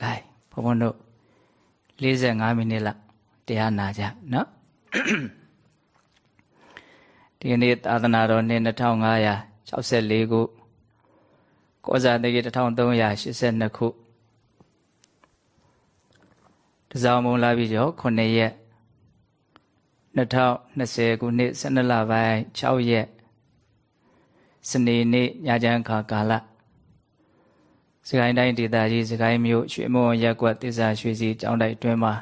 ဂိုင်းဘုံဘုံတို့45မိနစ်လောက်တရားနာကြနော်ဒီကနေ့သာသနာတော်နှစ်2564ခုကောဇာတိ1382ခုတစောင်းမုံလာပြီးတော့9ရက်2020ခုနှစ်12လပိုင်း6ရက်စနေနေ့ညချမ်းခါကာလ စကိုင်းတိုင်းဒေသကြီးစကိုင်းမြို့ရွှေမုံရက်ကွက်သစ္စာရွှေစီကျောင်းတိုက်တွင်မှာ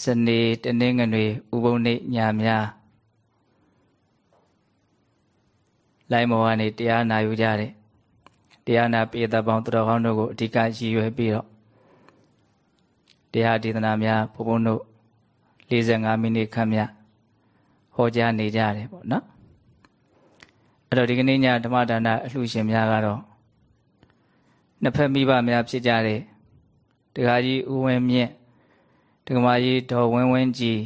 စနေတနင်္ဂနွေဥပုံနေ့ညများလိုင်းမော်ကနေတရားနာယူကြတယ်တရားနာပေသက်ပေါင်းတော်ကောင်းတို့ကိုအဓိကရည်ရွယ်ပြီးတော့တရားဒေသနာများဘုံဘုံတို့45မိနစ်ခန့်မြဟောကြားနေကြတယ်ပေါ့နော် အဲ့တော့ဒီကနေ့ညဓမ္မဒါနအလှူရှင်များကတော့နှစ်ဖက်မိဘများဖြစ်ကြတဲ့တခါကြီးဦးဝင်းမြင့်ဒကမာကြီးဒေါ်ဝင်းဝင်းကြည်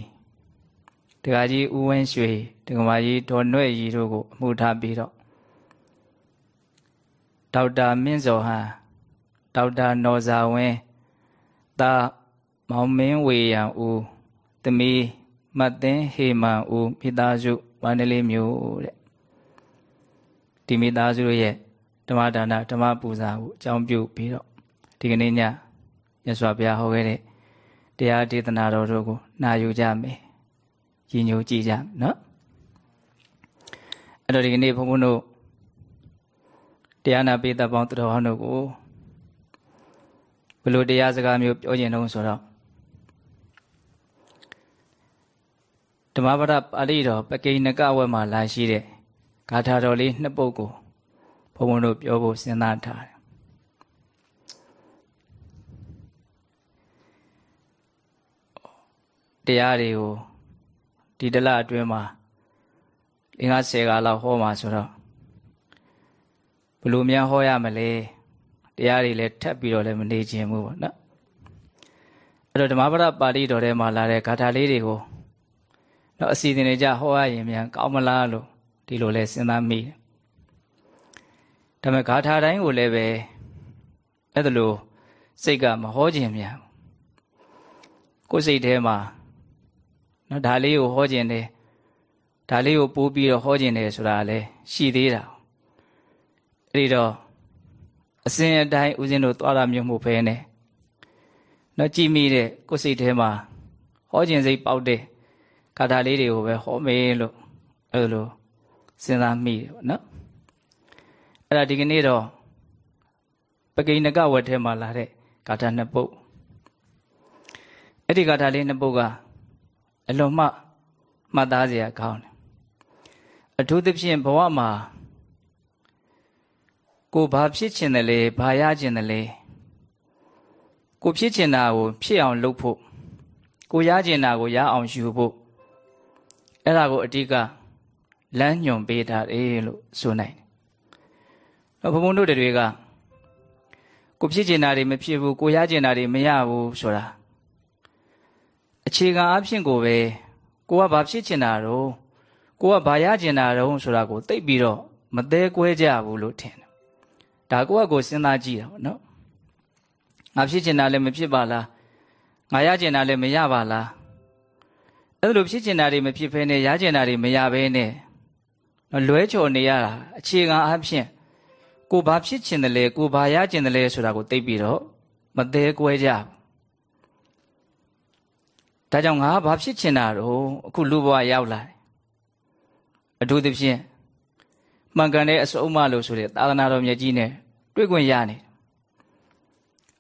ဒကာကြီးဦးဝင်းရွှေဒကမာကြီးဒေါ်နွဲ့ရီတို့ကိုအမှုထားပြီးတော့ဒေါက်တာမင်းစောဟန်ဒေါက်တာနော်ဇာဝင်းတာမောင်မင်းဝေရန်ဦးသမီးမတ်သိန်းဟေမန်ဦးမိသားစုဝန္ဒလေးမျိုးတဲ့ ဒီမိသားစုရဲ့ဓမ္မဒါနဓမ္မပူဇာကိုအကြောင်းပြုပြီးတော့ဒီကနေ့ညရသော်ဘုရားဟောခဲ့တဲ့တရားဒေသနာတော်တို့ကိုနာယူကြမယ်ရည်ညိုကြည့်ကြနော်အဲ့တော့ဒီကနေ့ဘုန်းဘုန်းတို့တရားနာပိသပေါင်းတော်ဟောင်းတို့ကိုဘယ်လိုတရားစကားမျိုးပြောကျင်တော့ဆိုတော့ဓမ္မပဒပါဠိတော်ပကိဏကဝတ်မှာလာရှိတဲ့ ဂါထာတော်လေးနှစ်ပုဒ်ကိုဘုန်းဘုန်းတို့ပြောဖို့စဉ်းစားထားတယ်တရားတွေကိုဒီတလအတွင်းမှာအင်္ဂါ10ကလောက်ဟောမှာဆိုတော့ဘယ်လိုများဟောရမလဲတရားတွေလည်းထပ်ပြီးတော့လည်းမနေခြင်းဘူးပေါ့နော်အဲ့တော့ဓမ္မပဒပါဠိတော်ထဲမှာလာတဲ့ဂါထာလေးတွေကိုတော့အစီအစဉ်တွေကြဟောရရင်မြန်ကောင်းမလားလို့ ဒီလိုလဲစဉ်းစားမိတယ်ဒါပေမဲ့ဂါထာတိုင်းကိုလည်းပဲအဲ့ဒါလိုစိတ်ကမဟောခြင်းမြန်ကိုယ်စိတ်ထဲမှာနော်ဒါလေးကိုဟောခြင်းတယ်ဒါလေးကိုပိုးပြီးတော့ဟောခြင်းတယ်ဆိုတာလည်းရှိသေးတာအဲ့ဒီတော့အစဉ်အတိုင်းဦးဇင်းတို့သွားတာမျိုးမှုပဲနဲ့နော်ကြည်မိတဲ့ကိုယ်စိတ်ထဲမှာဟောခြင်းစိတ်ပေါက်တဲ့ဂါထာလေးတွေကိုပဲဟောမေးလို့အဲ့လို စဉ်းစားမိတယ်ပေါ့နော်အဲ့ဒါဒီကနေ့တော့ပကိဏကဝတ်ထဲမှာလာတဲ့ဂါထာနှစ်ပုဒ်အဲ့ဒီဂါထာလေးနှစ်ပုဒ်ကအလွန်မှမှတ်သားစရာကောင်းတယ်အထူးသဖြင့်ဘဝမှာကိုဘာဖြစ်ချင်တယ်လဲဘာရချင်တယ်လဲကိုဖြစ်ချင်တာကိုဖြစ်အောင်လုပ်ဖို့ကိုရချင်တာကိုရအောင်ယူဖို့အဲ့ဒါကိုအဓိက လမ်းညွန်ပေးထားတယ်လို့ဆိုနိုင်တယ်။တော့ဘုံဘုံတို့တွေကကိုဖြစ်ချင်တာတွေမဖြစ်ဘူးကိုရချင်တာတွေမရဘူးဆိုတာအခြေခံအဖြစ်ကိုပဲကိုကဘာဖြစ်ချင်တာတော့ကိုကဘာရချင်တာတော့ဆိုတာကိုသိပြီးတော့မသေးကွဲကြဘူးလို့ထင်တယ်။ဒါကိုကကိုစဉ်းစားကြည့်တာပေါ့နော်။ငါဖြစ်ချင်တာလည်းမဖြစ်ပါလား။ငါရချင်တာလည်းမရပါလား။အဲ့လိုဖြစ်ချင်တာတွေမဖြစ်ဘဲနဲ့ရချင်တာတွေမရဘဲနဲ့ လွဲချော်နေရတာအခြေခံအဖြစ်ကိုဘာဖြစ်ချင်တယ်လဲကိုဘာရချင်တယ်လဲဆိုတာကိုသိပြီးတော့မသေးကွဲကြဘူးဒါကြောင့်ငါဘာဖြစ်ချင်တာတော့အခုလူဘဝရောက်လာတယ်အထူးသဖြင့်မှန်ကန်တဲ့အစုံအမလို့ဆိုတဲ့သာသနာတော်မြတ်ကြီးနဲ့တွေ့ခွင့်ရနေ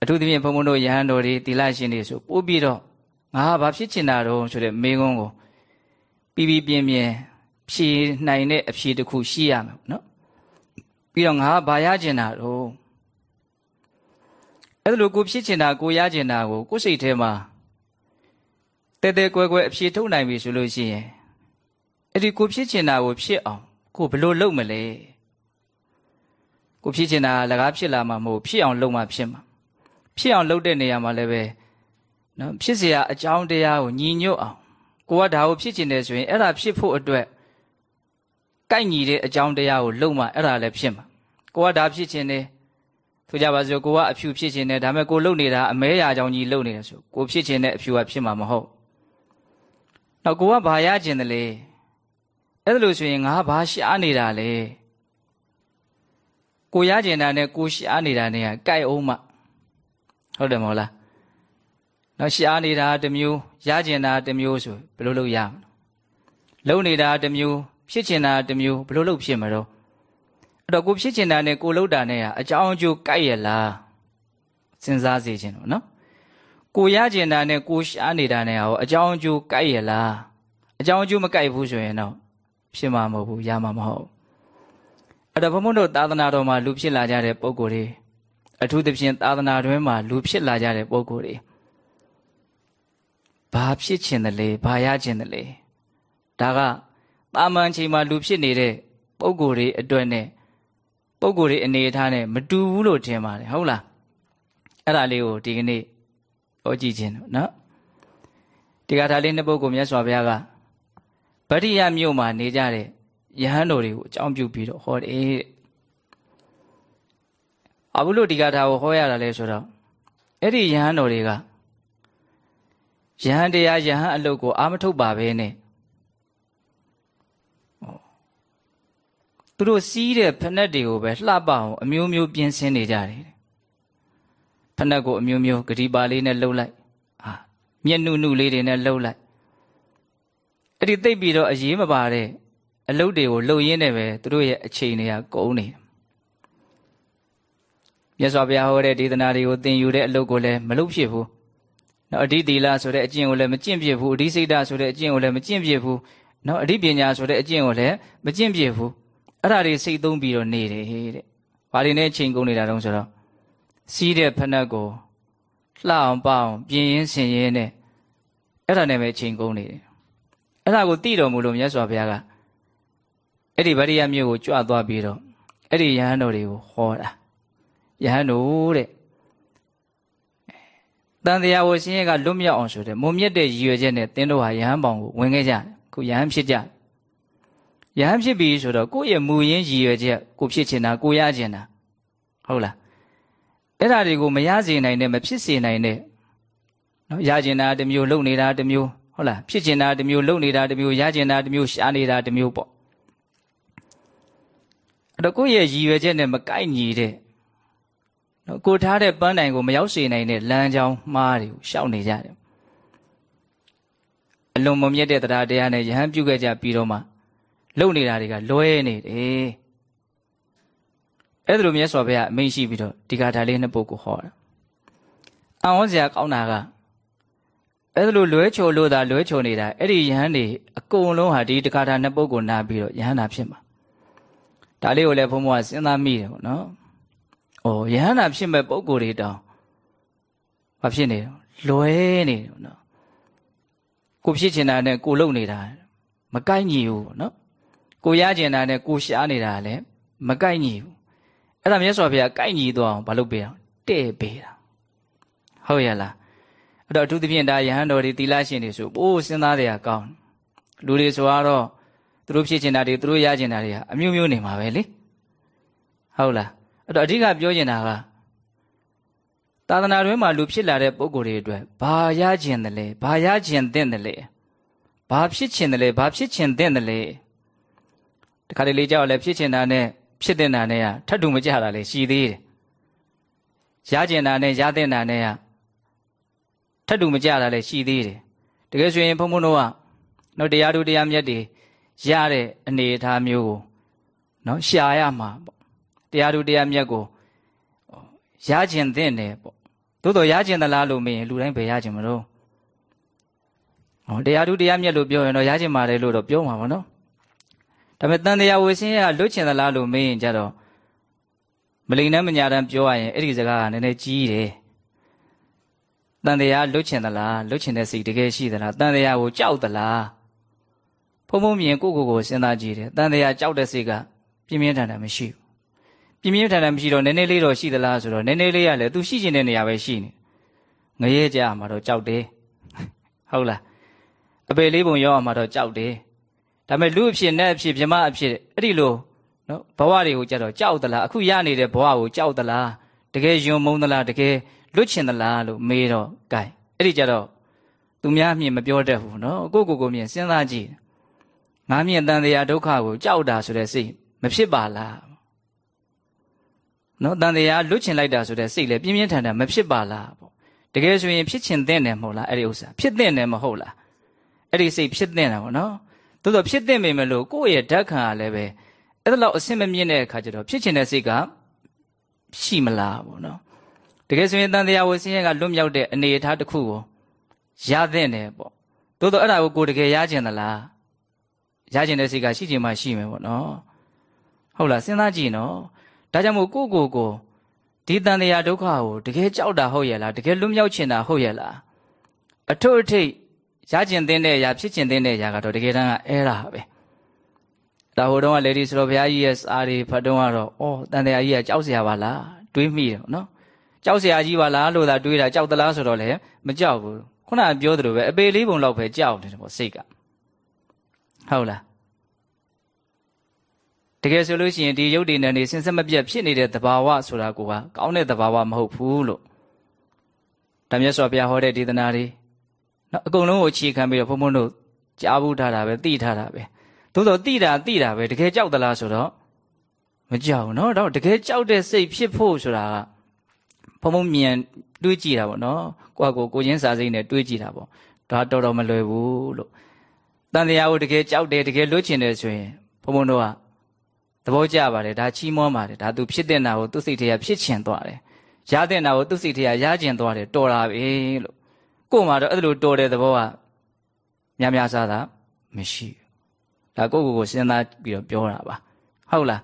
အထူးသဖြင့်ဘုံဘုံတို့ယဟန်တော်တွေတိလရှင်တွေဆိုပို့ပြီးတော့ငါဘာဖြစ်ချင်တာတော့ဆိုတဲ့မေကုန်းကိုပြီးပြီးပြင်းပြင်း ဖြေနိုင်တဲ့အဖြေတစ်ခုရှိရမယ်နော်ပြီးတော့ငါဘာရချင်တာတော့အဲ့ဒါလို့ကိုဖြစ်ချင်တာကိုရချင်တာကိုကိုယ်စိတ်ထဲမှာတဲတဲကွဲကွဲအဖြေထုတ်နိုင်ပြီဆိုလို့ရှိရင်အဲ့ဒီကိုဖြစ်ချင်တာကိုဖြစ်အောင်ကိုဘယ်လိုလုပ်မလဲကိုဖြစ်ချင်တာလကားဖြစ်လာမှာမဟုတ်ဖြစ်အောင်လုပ်မှဖြစ်မှာဖြစ်အောင်လုပ်တဲ့နေရာမှာလည်းပဲနော်ဖြစ်เสียအကြောင်းတရားကိုညီညွတ်အောင်ကိုကဒါကိုဖြစ်ချင်တယ်ဆိုရင်အဲ့ဒါဖြစ်ဖို့အတွက် ကိုက်ညီတဲ့အကြောင်းတရားကိုလုပ်မှအဲ့ဒါလည်းဖြစ်မှာကိုကဒါဖြစ်ချင်တယ်ဆိုကြပါစို့ကိုကအဖြူဖြစ်ခြင်းနဲ့ဒါပေမဲ့ကိုလုံနေတာအမဲရာကြောင့်ကြီးလုံနေတယ်ဆိုကိုဖြစ်ခြင်းနဲ့အဖြူကဖြစ်မှာမဟုတ်တော့ကိုကဘာရခြင်းတလဲအဲ့ဒါလို့ဆိုရင်ငါဘာရှားနေတာလဲကိုရကျင်တာနဲ့ကိုရှားနေတာနဲ့ကကြိုက်အောင်မှဟုတ်တယ်မဟုတ်လားနော်ရှားနေတာတစ်မျိုးရကျင်တာတစ်မျိုးဆိုဘယ်လိုလုပ်ရမလဲလုံနေတာတစ်မျိုး ဖြစ်ကျင်တာတစ်မျိုးဘယ်လိုလုပ်ဖြစ်မှာတော့အဲ့တော့ကိုဖြစ်ကျင်တာနဲ့ကိုလှုပ်တာနဲ့ကအကြောင်းအကျိုးကြိုက်ရလားစဉ်းစားစေခြင်းတော့နော်ကိုရကျင်တာနဲ့ကိုရှားနေတာနဲ့ဟောအကြောင်းအကျိုးကြိုက်ရလားအကြောင်းအကျိုးမကြိုက်ဘူးဆိုရင်တော့ဖြစ်မှာမဟုတ်ဘူးရမှာမဟုတ်အဲ့တော့ဘုံဘုံတို့သာသနာတော်မှာလူဖြစ်လာကြတဲ့ပုံကိုယ်တွေအထူးသဖြင့်သာသနာတွင်မှာလူဖြစ်လာကြတဲ့ပုံကိုယ်တွေဘာဖြစ်ခြင်းတလဲဘာရခြင်းတလဲဒါက တာမန်ချိန်မှာလူဖြစ်နေတဲ့ပုံကိုယ်တွေအတွက်နဲ့ပုံကိုယ်တွေအနေအထားနဲ့မတူဘူးလို့ထင်ပါတယ်ဟုတ်လားအဲ့ဒါလေးကိုဒီကနေ့ဟောကြည့်ခြင်းနော်ဒီကထာလေးနှစ်ပုဒ်ကိုမြတ်စွာဘုရားကဗတ္တိယမြို့မှာနေကြတဲ့ယဟန်တော်တွေကိုအကြောင်းပြုပြီးတော့ဟောတယ်အဘုလို့ဒီကထာကိုဟောရတာလဲဆိုတော့အဲ့ဒီယဟန်တော်တွေကယဟန်တရားယဟန်အလုတ်ကိုအာမထုတ်ပါပဲနဲ့ သူတို့စီးတဲ့ဖက်နှက်တွေကိုပဲလှပအောင်အမျိုးမျိုးပြင်ဆင်နေကြတယ်ဖက်နှက်ကိုအမျိုးမျိုးဂတိပါလေးနဲ့လှုပ်လိုက်ဟာမျက်နှုနှုလေးတွေနဲ့လှုပ်လိုက်အဲ့ဒီသိပ်ပြီးတော့အရေးမပါတဲ့အလုပ်တွေကိုလှုပ်ရင်းနဲ့ပဲသူတို့ရဲ့အချိန်တွေကကုန်နေတယ်မြတ်စွာဘုရားဟောတဲ့ဒေသနာတွေကိုသင်ယူတဲ့အလုပ်ကိုလည်းမလုပ်ဖြစ်ဘူးနော်အဓိသီလဆိုတဲ့အကျင့်ကိုလည်းမကျင့်ပြဘူးအဓိစိတ်ဓာဆိုတဲ့အကျင့်ကိုလည်းမကျင့်ပြဘူးနော်အဓိပညာဆိုတဲ့အကျင့်ကိုလည်းမကျင့်ပြဘူး အဲ့ဒါတွေစိတ်သုံးပြီးတော့နေတယ်တဲ့ဘာတွေနဲ့ချိန်ကုန်နေတာတုံးဆိုတော့စီးတဲ့ဖက်နှက်ကိုလှအောင်ပအောင်ပြင်းရင်းဆင်ရင်းနဲ့အဲ့ဒါနဲ့ပဲချိန်ကုန်နေတယ်အဲ့ဒါကိုသိတော်မူလို့မြတ်စွာဘုရားကအဲ့ဒီဗရိယမြို့ကိုကြွသွားပြီးတော့အဲ့ဒီယဟန်တော်တွေကိုဟောတာယဟန်တို့တဲ့တန်တရားဝရှင်ရဲ့ကလွတ်မြောက်အောင်ဆိုတဲ့မုံမြတ်တဲ့ရည်ရွယ်ချက်နဲ့တင်းတို့ဟာယဟန်ပေါင်ကိုဝင်ခဲ့ကြတယ်ခုယဟန်ဖြစ်ကြယ ဟန်ဖြစ်ပြီဆိုတော့ကိုယ့်ရဲ့မူရင်းရည်ရွယ်ချက်ကိုဖြစ်ချင်တာကိုရချင်တာဟုတ်လားအဲ့ဒါတွေကိုမရစေနိုင်နဲ့မဖြစ်စေနိုင်နဲ့နော်ရချင်တာတစ်မျိုးလုပ်နေတာတစ်မျိုးဟုတ်လားဖြစ်ချင်တာတစ်မျိုးလုပ်နေတာတစ်မျိုးရချင်တာတစ်မျိုးရှားနေတာတစ်မျိုးပေါ့အဲ့တော့ကိုယ့်ရဲ့ရည်ရွယ်ချက်နဲ့မကိုက်ညီတဲ့နော်ကိုထားတဲ့ပန်းတိုင်ကိုမရောက်စေနိုင်တဲ့လမ်းကြောင်းမှားတွေကိုရှောက်နေကြတယ်အလွန်မမြတ်တဲ့တရားတရားနဲ့ယဟန်ပြုခဲ့ကြပြီးတော့မှ လုံနေတာတွေကလွဲနေတယ်အဲ့ဒါလိုမြတ်စွာဘုရားအမိန့်ရှိပြီးတော့ဒီကထာလေးနှစ်ပုဒ်ကိုဟောတာအံ့ဩစရာကောင်းတာကအဲ့ဒါလိုလွဲချော်လို့သာလွဲချော်နေတာအဲ့ဒီယဟန်တွေအကုန်လုံးဟာဒီတခါထာနှစ်ပုဒ်ကိုနားပြီးတော့ယဟန်နာဖြစ်မှာဒါလေးကိုလည်းဘုံဘုံကစဉ်းစားမိတယ်ပေါ့နော်။ဩယဟန်နာဖြစ်မဲ့ပုံကိုယ်တွေတောင်ဘာဖြစ်နေလွဲနေတယ်နော်။ကိုဖြစ်ချင်တာနဲ့ကိုလုံနေတာမကိုက်ညီဘူးပေါ့နော်။ ကိုရချင်တာနဲ့ကိုရှားနေတာလည်းမကိုက်ညီဘူး။အဲ့ဒါမြတ်စွာဘုရားကိုက်ညီသွားအောင်ဘာလုပ်ပေးအောင်တဲ့ပေးတာ။ဟုတ်ရလား။အဲ့တော့အထူးသဖြင့်ဒါယဟန်တော်တွေသီလရှင်တွေဆိုပိုးစဉ်းစားတဲ့အကောင်းလူတွေဆိုတော့သူတို့ဖြစ်ချင်တာတွေသူတို့ရချင်တာတွေဟာအမျိုးမျိုးနေမှာပဲလေဟုတ်လားအဲ့တော့အဓိကပြောချင်တာကသာသနာတွင်မှာလူဖြစ်လာတဲ့ပုံကိုယ်တွေအတွက်ဘာရချင်တယ်လဲဘာရချင်တဲ့တယ်လဲဘာဖြစ်ချင်တယ်လဲဘာဖြစ်ချင်တဲ့တယ်လဲ တခါတလေကြောက်လဲဖြစ်ချင်တာနဲ့ဖြစ်တဲ့တာနဲ့ကထပ်တူမကြတာလေရှိသေးတယ်ရချင်တာနဲ့ရတဲ့တာနဲ့ကထပ်တူမကြတာလေရှိသေးတယ်တကယ်ဆိုရင်ဘုံဘုံတို့ကနော်တရားတို့တရားမြတ်တွေရတဲ့အနေအထားမျိုးကိုနော်ရှာရမှာပေါ့တရားတို့တရားမြတ်ကိုရကျင်တဲ့နယ်ပေါ့သို့တော်ရကျင်သလားလို့မင်းလူတိုင်းပဲရကျင်မလို့ဟောတရားတို့တရားမြတ်လို့ပြောရင်တော့ရကျင်ပါတယ်လို့တော့ပြောမှာပါနော် ဒါပေမဲ့တန်တရားဝေစင်းရလွတ်ချင်သလားလို့မင်းကြတော့မလိန်နဲ့မညာတမ်းပြောရရင်အဲ့ဒီစကားကနည်းနည်းကြီးတယ်တန်တရားလွတ်ချင်သလားလွတ်ချင်တဲ့စိတ်တကယ်ရှိသလားတန်တရားကိုကြောက်သလားဖုံဖုံမြင်ကိုကိုကိုစဉ်းစားကြည့်တယ်တန်တရားကြောက်တဲ့စိတ်ကပြင်းပြင်းထန်ထန်မရှိဘူးပြင်းပြင်းထန်ထန်မရှိတော့နည်းနည်းလေးတော့ရှိသလားဆိုတော့နည်းနည်းလေးရလဲသူရှိကျင်တဲ့နေရာပဲရှိနေငရဲကြမှာတော့ကြောက်တယ်ဟုတ်လားအပေလေးပုံရောက်မှာတော့ကြောက်တယ် ဒါပေမဲ့လူအဖြစ်နဲ့အဖြစ်မြမအဖြစ်အဲ့ဒီလိုနော်ဘဝတွေကိုကြတော့ကြောက်သလားအခုရနေတဲ့ဘဝကိုကြောက်သလားတတကယ်ယွံမုန်းသလားတကယ်လွတ်ချင်သလားလို့မေးတော့ gain အဲ့ဒီကြတော့သူများမြင်မပြောတတ်ဘူးနော်ကိုကိုကိုမြင်စဉ်းစားကြည့်ငါမြင်တန်တရားဒုက္ခကိုကြောက်တာဆိုတဲ့စိတ်မဖြစ်ပါလားနော်တန်တရားလွတ်ချင်လိုက်တာဆိုတဲ့စိတ်လည်းပြင်းပြင်းထန်ထန်မဖြစ်ပါလားပေါ့တကယ်ဆိုရင်ဖြစ်ချင်တဲ့တယ်မဟုတ်လားအဲ့ဒီဥစ္စာဖြစ်တဲ့တယ်မဟုတ်လားအဲ့ဒီစိတ်ဖြစ်တဲ့တယ်ပေါ့နော် သို့တော့ဖြစ်တဲ့မိမလို့ကိုယ့်ရဲ့ဓာတ်ခံကလည်းပဲအဲ့ဒါလောက်အဆင်မမြင့်တဲ့အခါကျတော့ဖြစ်ချင်တဲ့စိတ်ကရှိမလားပေါ့နော်တကယ်ဆိုရင်တန်တရားဝဆင်းရဲကလွတ်မြောက်တဲ့အနေအထားတစ်ခုကိုရတဲ့တယ်ပေါ့သို့တော့အဲ့ဒါကိုကိုယ်တကယ်ရကျင်သလားရကျင်တဲ့စိတ်ကရှိချင်မှရှိမယ်ပေါ့နော်ဟုတ်လားစဉ်းစားကြည့်နော်ဒါကြောင့်မို့ကိုကိုကိုဒီတန်တရားဒုက္ခကိုတကယ်ကြောက်တာဟုတ်ရဲ့လားတကယ်လွတ်မြောက်ချင်တာဟုတ်ရဲ့လားအထွတ်အထိပ် ရကျင်တဲ့တဲ့အရာဖြစ်ကျင်တဲ့အရာကတော့တကယ်တမ်းကအဲ့ဒါပဲဒါဟိုတုန်းကလေဒီဆိုတော့ဘုရားကြီးရဲ့စာတွေဖတ်တုန်းကတော့အော်တန်တရားကြီးကကြောက်စရာပါလားတွေးမိတယ်ပေါ့နော်ကြောက်စရာကြီးပါလားလို့သာတွေးတာကြောက်သလားဆိုတော့လေမကြောက်ဘူးခုနပြောသလိုပဲအပေလေးပုံလောက်ပဲကြောက်တယ်ပေါ့စိတ်ကဟုတ်လားတကယ်ဆိုလို့ရှိရင်ဒီရုပ်တည်နေနေစဉ်ဆက်မပြတ်ဖြစ်နေတဲ့သဘာဝဆိုတာကကောင်းတဲ့သဘာဝမဟုတ်ဘူးလို့ဒါမျက်စောဘုရားဟောတဲ့ဒေသနာတွေ နော်အကုန်လုံးကိုအခြေခံပြီးတော့ဘုံဘုံတို့ကြားဘူးထားတာပဲသိထားတာပဲသို့တော့သိတာသိတာပဲတကယ်ကြောက်သလားဆိုတော့မကြောက်ဘူးနော်တော့တကယ်ကြောက်တဲ့စိတ်ဖြစ်ဖို့ဆိုတာကဘုံဘုံမြန်တွေးကြည့်တာပေါ့နော်ကိုယ့်ကိုကိုချင်းစာစိတ်နဲ့တွေးကြည့်တာပေါ့ဒါတော်တော်မလွယ်ဘူးလို့တန်တရားကိုတကယ်ကြောက်တယ်တကယ်လွတ်ချင်တယ်ဆိုရင်ဘုံဘုံတို့ကသဘောကျပါတယ်ဒါချီးမွမ်းပါတယ်ဒါသူဖြစ်တဲ့နာကိုသူ့စိတ်ထဲကဖြစ်ချင်သွားတယ်ရတဲ့နာကိုသူ့စိတ်ထဲကရကျင်သွားတယ်တော်တာပဲလို့ ကို့မှာတော့အဲ့လိုတော်တဲ့သဘောကများများစားတာမရှိဘူးဒါကိုယ့်ကိုယ်ကိုစဉ်းစားပြီးတော့ပြောတာပါဟုတ်လား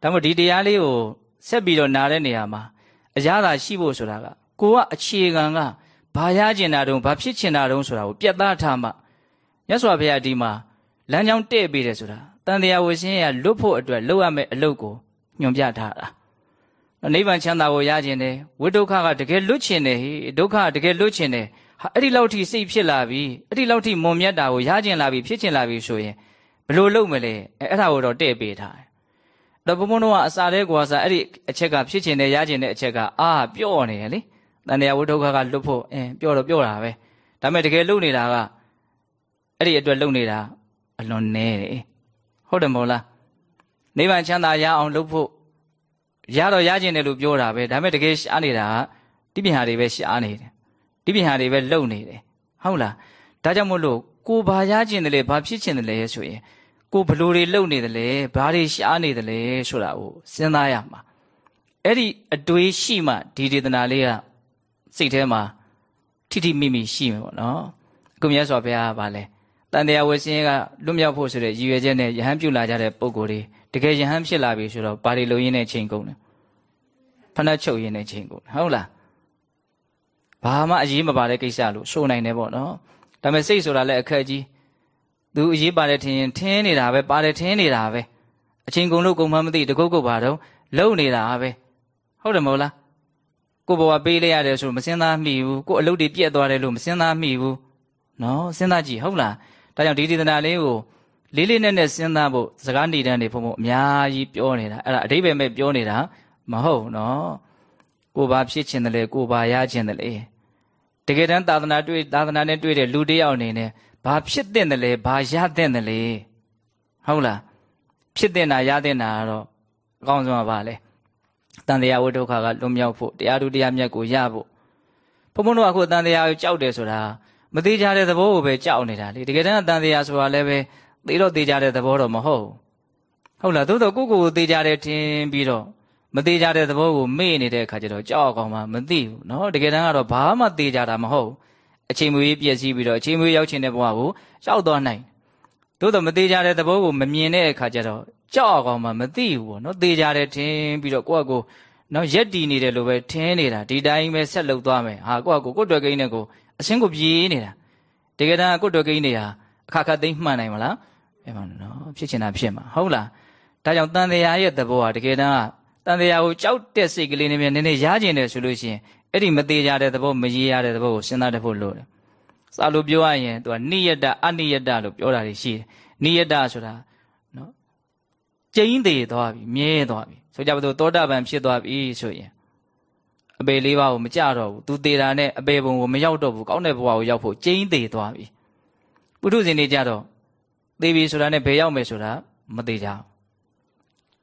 ဒါမှမဟုတ်ဒီတရားလေးကိုဆက်ပြီးတော့နားတဲ့နေရာမှာအရာသာရှိဖို့ဆိုတာကကိုကအခြေခံကဘာရကျင်တာတုံးဘာဖြစ်ချင်တာတုံးဆိုတာကိုပြတ်သားထားမှမြတ်စွာဘုရားဒီမှာလမ်းကြောင်းတဲ့ပေးတယ်ဆိုတာတန်တရားဝရှင်ရလွတ်ဖို့အတွက်လုပ်ရမယ့်အလုပ်ကိုညွှန်ပြထားတာနိဗ္ဗာန်ချမ်းသာကိုရခြင်းတယ်ဝိဒုက္ခကတကယ်လွတ်ချင်တယ်ဟိဒုက္ခတကယ်လွတ်ချင်တယ်ဟာ အဲ့ဒီလောက်ထိစိတ်ဖြစ်လာပြီအဲ့ဒီလောက်ထိမွန်မြတ်တာကိုရခြင်းလာပြီဖြစ်ခြင်းလာပြီဆိုရင်ဘယ်လိုလုပ်မလဲအဲ့အဲ့ဒါကိုတော့တဲ့ပေးထားတယ်တော့ဘုံဘုံတို့ကအစာတဲ့ကွာစာအဲ့ဒီအချက်ကဖြစ်ခြင်းနဲ့ရခြင်းတဲ့အချက်ကအာပြော့နေတယ်လေတန်တရားဝိဒုက္ခကလွတ်ဖို့အင်းပြော့တော့ပြော့တာပဲဒါပေမဲ့တကယ်လုပ်နေတာကအဲ့ဒီအတွက်လုပ်နေတာအလွန်နဲတယ်ဟုတ်တယ်မဟုတ်လားနိဗ္ဗာန်ချမ်းသာရအောင်လုပ်ဖို့ရတော့ရခြင်းတယ်လို့ပြောတာပဲဒါပေမဲ့တကယ်ရှားနေတာကတိပညာတွေပဲရှားနေတယ် တိပညာတွေပဲလုံနေတယ်ဟုတ်လားဒါကြောင့်မို့လို့ကိုဘာရခြင်းတယ်လဲဘာဖြစ်ခြင်းတယ်လဲဆိုရင်ကိုဘလို့တွေလုံနေတယ်လဲဘာတွေရှားနေတယ်လဲဆိုတာကိုစဉ်းစားရမှာအဲ့ဒီအတွေးရှိမှဒီဒေသနာလေးကစိတ်ထဲမှာထိထိမိမိရှိမှာပေါ့နော်အခုမြတ်စွာဘုရားကဗာလဲတန်တရားဝဆင်းကလွတ်မြောက်ဖို့ဆိုတဲ့ရည်ရွယ်ချက်နဲ့ယဟန်ပြုလာကြတဲ့ပုံကိုယ်တွေတကယ်ယဟန်ဖြစ်လာပြီဆိုတော့ဘာတွေလုံရင်းနဲ့ချိန်ကုန်လဲဖဏတ်ချုပ်ရင်းနဲ့ချိန်ကုန်ဟုတ်လား ဘာမှအရေးမပါတဲ့ကိစ္စလို့ဆိုနိုင်တယ်ပေါ့နော်ဒါပေမဲ့စိတ်ဆိုတာလည်းအခက်ကြီးသူအရေးပါတယ်ထင်ရင်ထင်းနေတာပဲပါတယ်ထင်းနေတာပဲအချိန်ကုန်လို့ကုန်မှမသိတကုတ်ကုတ်ပါတော့လုံနေတာပဲဟုတ်တယ်မဟုတ်လားကိုဘဝပေးလိုက်ရတယ်ဆိုမစင်းသားမိဘူးကိုအလုပ်တွေပြက်သွားတယ်လို့မစင်းသားမိဘူးနော်စဉ်းစားကြည့်ဟုတ်လားဒါကြောင့်ဒီဒေသနာလေးကိုလေးလေးနက်နက်စဉ်းစားဖို့စကားနေတန်းနေဖို့မို့အများကြီးပြောနေတာအဲ့ဒါအတိပယ်မဲ့ပြောနေတာမဟုတ်နော်ကိုဘာဖြစ်ခြင်းတယ်လဲကိုဘာရခြင်းတယ်လဲ တကယ်တမ်းသာသနာတွေ့သာသနာနဲ့တွေ့တဲ့လူတယောက်အနေနဲ့ဘာဖြစ်တဲ့တယ်လဲဘာရတဲ့တယ်လဲဟုတ်လားဖြစ်တဲ့နာရတဲ့နာကတော့အကောင်းဆုံးကပါလေတန်တရားဝိဒုက္ခကလွန်မြောက်ဖို့တရားသူတရားမြတ်ကိုရဖို့ဘုံဘုံတို့ကအခုတန်တရားကိုကြောက်တယ်ဆိုတာမသေးကြတဲ့သဘောကိုပဲကြောက်နေတာလေတကယ်တမ်းအတန်တရားဆိုတာလည်းပဲသေတော့သေကြတဲ့သဘောတော့မဟုတ်ဟုတ်လားသို့တော့ကိုကိုကိုသေကြတယ်ထင်ပြီးတော့ မသေးကြတဲ့သဘောကိုမေ့နေတဲ့အခါကျတော့ကြောက်အောင်မှမသိဘူးเนาะတကယ်တမ်းကတော့ဘာမှသေကြတာမဟုတ်အချိန်မွေးပြည့်စည်ပြီးတော့အချိန်မွေးရောက်ချင်တဲ့ဘဝကိုကြောက်သွားနိုင်သို့တော့မသေးကြတဲ့သဘောကိုမမြင်တဲ့အခါကျတော့ကြောက်အောင်မှမသိဘူးပေါ့เนาะသေကြတယ်ထင်ပြီးတော့ကိုယ့်အကိုနော်ရက်တီနေတယ်လို့ပဲထင်းနေတာဒီတိုင်းပဲဆက်လုပ်သွားမယ်ဟာကိုယ့်အကိုကိုယ့်တွယ်ကိန်းနဲ့ကိုအစင်းကိုပြေးနေတာတကယ်တမ်းကိုတော်ကိန်းတွေဟာအခါခါသိမ့်မှန်နိုင်မလားအဲ့မှာနော်ဖြစ်ချင်တာဖြစ်မှာဟုတ်လားဒါကြောင့်တန်တရားရဲ့သဘောဟာတကယ်တမ်း တန်တရားကိုကြောက်တဲ့စိတ်ကလေးနဲ့နည်းနည်းရားကျင်တယ်ဆိုလို့ရှိရင်အဲ့ဒီမသေးကြတဲ့သဘောမရေးရတဲ့သဘောကိုစဉ်းစားတတ်ဖို့လိုတယ်စာလို့ပြောရရင်သူကနိယတအနိယတလို့ပြောတာတွေရှိတယ်နိယတဆိုတာနော်ကျိန်းသေးသွားပြီမြဲသွားပြီဆိုကြပါစို့သောတာပန်ဖြစ်သွားပြီဆိုရင်အပေလေးပါးကိုမကြတော့ဘူးသူသေးတာနဲ့အပေဘုံကိုမရောက်တော့ဘူးကောင်းတဲ့ဘဝကိုရောက်ဖို့ကျင်းသေးသွားပြီပုထုဇဉ်တွေကြတော့သေပြီဆိုတာနဲ့ဘယ်ရောက်မယ်ဆိုတာမသေးကြဘူး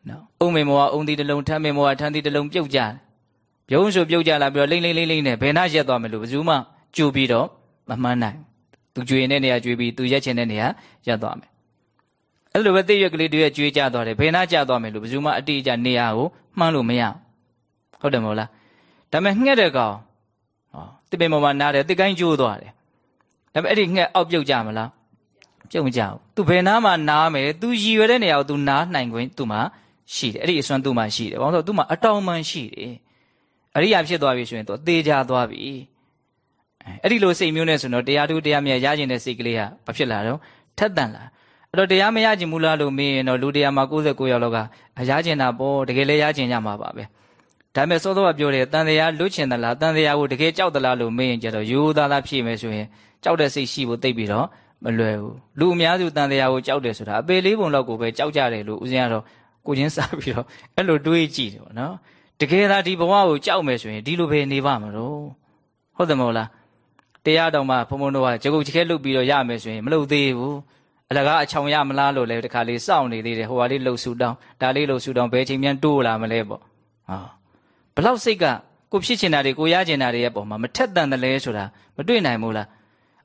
နော်အုံမေမောကအုံတီတစ်လုံးထမ်းမေမောကထမ်းတီတစ်လုံးပြုတ်ကြတယ်ပြုံးဆိုပြုတ်ကြလာပြီးတော့လိမ့်လိမ့်လိမ့်လိမ့်နဲ့ဘယ်နှရက်သွားမယ်လို့ဘယ်သူမှကြိုပြီးတော့မမှန်းနိုင်သူကြွေတဲ့နေရာကြွေပြီးသူရက်ချင်တဲ့နေရာရက်သွားမယ်အဲ့လိုပဲသိရွက်ကလေးတွေကြွေးကြသွားတယ်ဘယ်နှကြသွားမယ်လို့ဘယ်သူမှအတိအကျနေရာကိုမှန်းလို့မရဟုတ်တယ်မဟုတ်လားဒါပေမဲ့ငှက်တဲ့ကောင်ဟောတစ်ပင်ပေါ်မှာနားတယ်တစ်ကိုင်းကျိုးသွားတယ်ဒါပေမဲ့အဲ့ဒီငှက်အောက်ပြုတ်ကြမလားပြုတ်မကြဘူးသူဘယ်နားမှာနားမယ်သူရည်ရွယ်တဲ့နေရာကိုသူနားနိုင်ခွင့်သူမှာ ရှိတယ်အဲ့ဒီအစွမ်းသူမှာရှိတယ်ဘာလို့လဲဆိုတော့သူမှာအတောင်မှန်ရှိတယ်အရိယာဖြစ်သွားပြီဆိုရင်သူသေချာသွားပြီအဲ့ဒီလိုစိတ်မျိုးနဲ့ဆိုတော့တရားထုတရားမြတ်ရကျင်တဲ့စိတ်ကလေးဟာဘာဖြစ်လာတော့ထက်တန်လာအဲ့တော့တရားမရကျင်ဘူးလားလို့မေးရင်တော့လူတရားမှာ69ယောက်လောက်ကရကျင်တာပေါ့တကယ်လည်းရကျင်ကြမှာပါပဲဒါပေမဲ့စောစောကပြောတယ်တန်တရားလွတ်ချင်သလားတန်တရားကိုတကယ်ကြောက်သလားလို့မေးရင်ကျတော့ရိုးသားသားဖြေမယ်ဆိုရင်ကြောက်တဲ့စိတ်ရှိဖို့သိပြီးတော့မလွယ်ဘူးလူအများစုတန်တရားကိုကြောက်တယ်ဆိုတာအပေလေးပုံလောက်ကိုပဲကြောက်ကြတယ်လို့ဦးဇင်းကတော့ ကိုချင်းစားပြီးတော့အဲ့လိုတွေးကြည့်တယ်ပေါ့နော်တကယ်သာဒီဘဝကိုကြောက်မယ်ဆိုရင်ဒီလိုပဲနေပါမလို့ဟုတ်တယ်မဟုတ်လားတရားတော်မှာဘုံဘုံတို့ကကြကုတ်ချခဲလုတ်ပြီးတော့ရမယ်ဆိုရင်မလုတ်သေးဘူးအလကားအချောင်ရမလားလို့လည်းတခါလေးစောင့်နေသေးတယ်ဟိုဟာလေးလှုပ်ဆူတောင်းဒါလေးလှုပ်ဆူတောင်းဘယ်ချိန်မြန်တိုးလာမလဲပေါ့ဟာဘလောက်စိတ်ကကိုဖြစ်ချင်တာတွေကိုရချင်တာတွေရဲ့ပုံမှာမထက်တန်တယ်လဲဆိုတာမတွေ့နိုင်ဘူးလား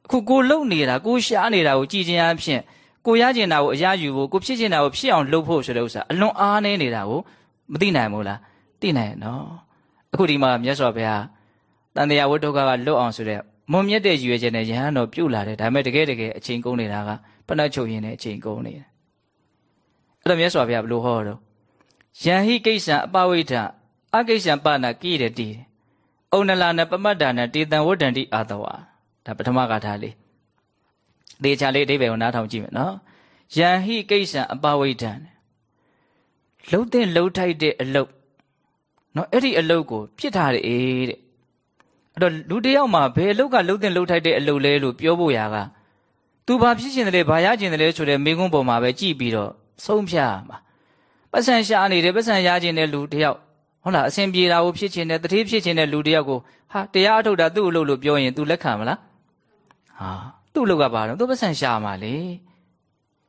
အခုကိုလုံနေတာကိုရှားနေတာကိုကြည်ချင်အဖြစ် ကိုရချင်တာကိုအရယူဖို့ကိုဖြစ်ချင်တာကိုဖြစ်အောင်လုပ်ဖို့ဆိုတဲ့ဥစ္စာအလွန်အားနည်းနေတာကိုမသိနိုင်ဘူးလားသိနိုင်နော်အခုဒီမှာမြတ်စွာဘုရားတန်တရားဝတ္ထုကကလွတ်အောင်ဆိုတဲ့မွန်မြတ်တဲ့ရည်ရွယ်ချက်နဲ့ယဟန်တော်ပြုတ်လာတယ်ဒါပေမဲ့တကယ်တကယ်အချိန်ကုန်နေတာကပဏ္ဏချုပ်ရင်နဲ့အချိန်ကုန်နေတယ်အဲ့တော့မြတ်စွာဘုရားဘယ်လိုဟောတော့ယံဟိကိစ္စံအပဝိဒ္ဓအကိစ္စံပနာကိရတိဩနလာနပမတ္တာနတေတံဝတ္တန္တိအာတဝါဒါပထမကထာလေး သေချာလေးအဓိပ္ပာယ်ကိုနားထောင်ကြည့်မယ်နော်ယံဟိကိစ္စံအပဝိဒ္ဓံလှုပ်တဲ့လှုပ်ထိုက်တဲ့အလုတ်နော်အဲ့ဒီအလုတ်ကိုဖြစ်ထားတယ်တဲ့အဲ့တော့လူတယောက်မှာဘယ်အလုတ်ကလှုပ်တဲ့လှုပ်ထိုက်တဲ့အလုတ်လဲလို့ပြောဖို့ရာကသူဘာဖြစ်ချင်တယ်လဲဘာရချင်တယ်လဲဆိုတဲ့မိကုန်းပေါ်မှာပဲကြည့်ပြီးတော့ဆုံးဖြတ်မှာပတ်စံရှာနေတယ်ပတ်စံရချင်တဲ့လူတယောက်ဟုတ်လားအစဉ်ပြေတာကိုဖြစ်ချင်တယ်တတိဖြစ်ချင်တဲ့လူတယောက်ကိုဟာတရားအထုတ်တာသူ့အလုပ်လို့ပြောရင် तू လက်ခံမလားဟာ သူ့အလုပ်ကဘာလို့သူပတ်စံရှာမှာလေ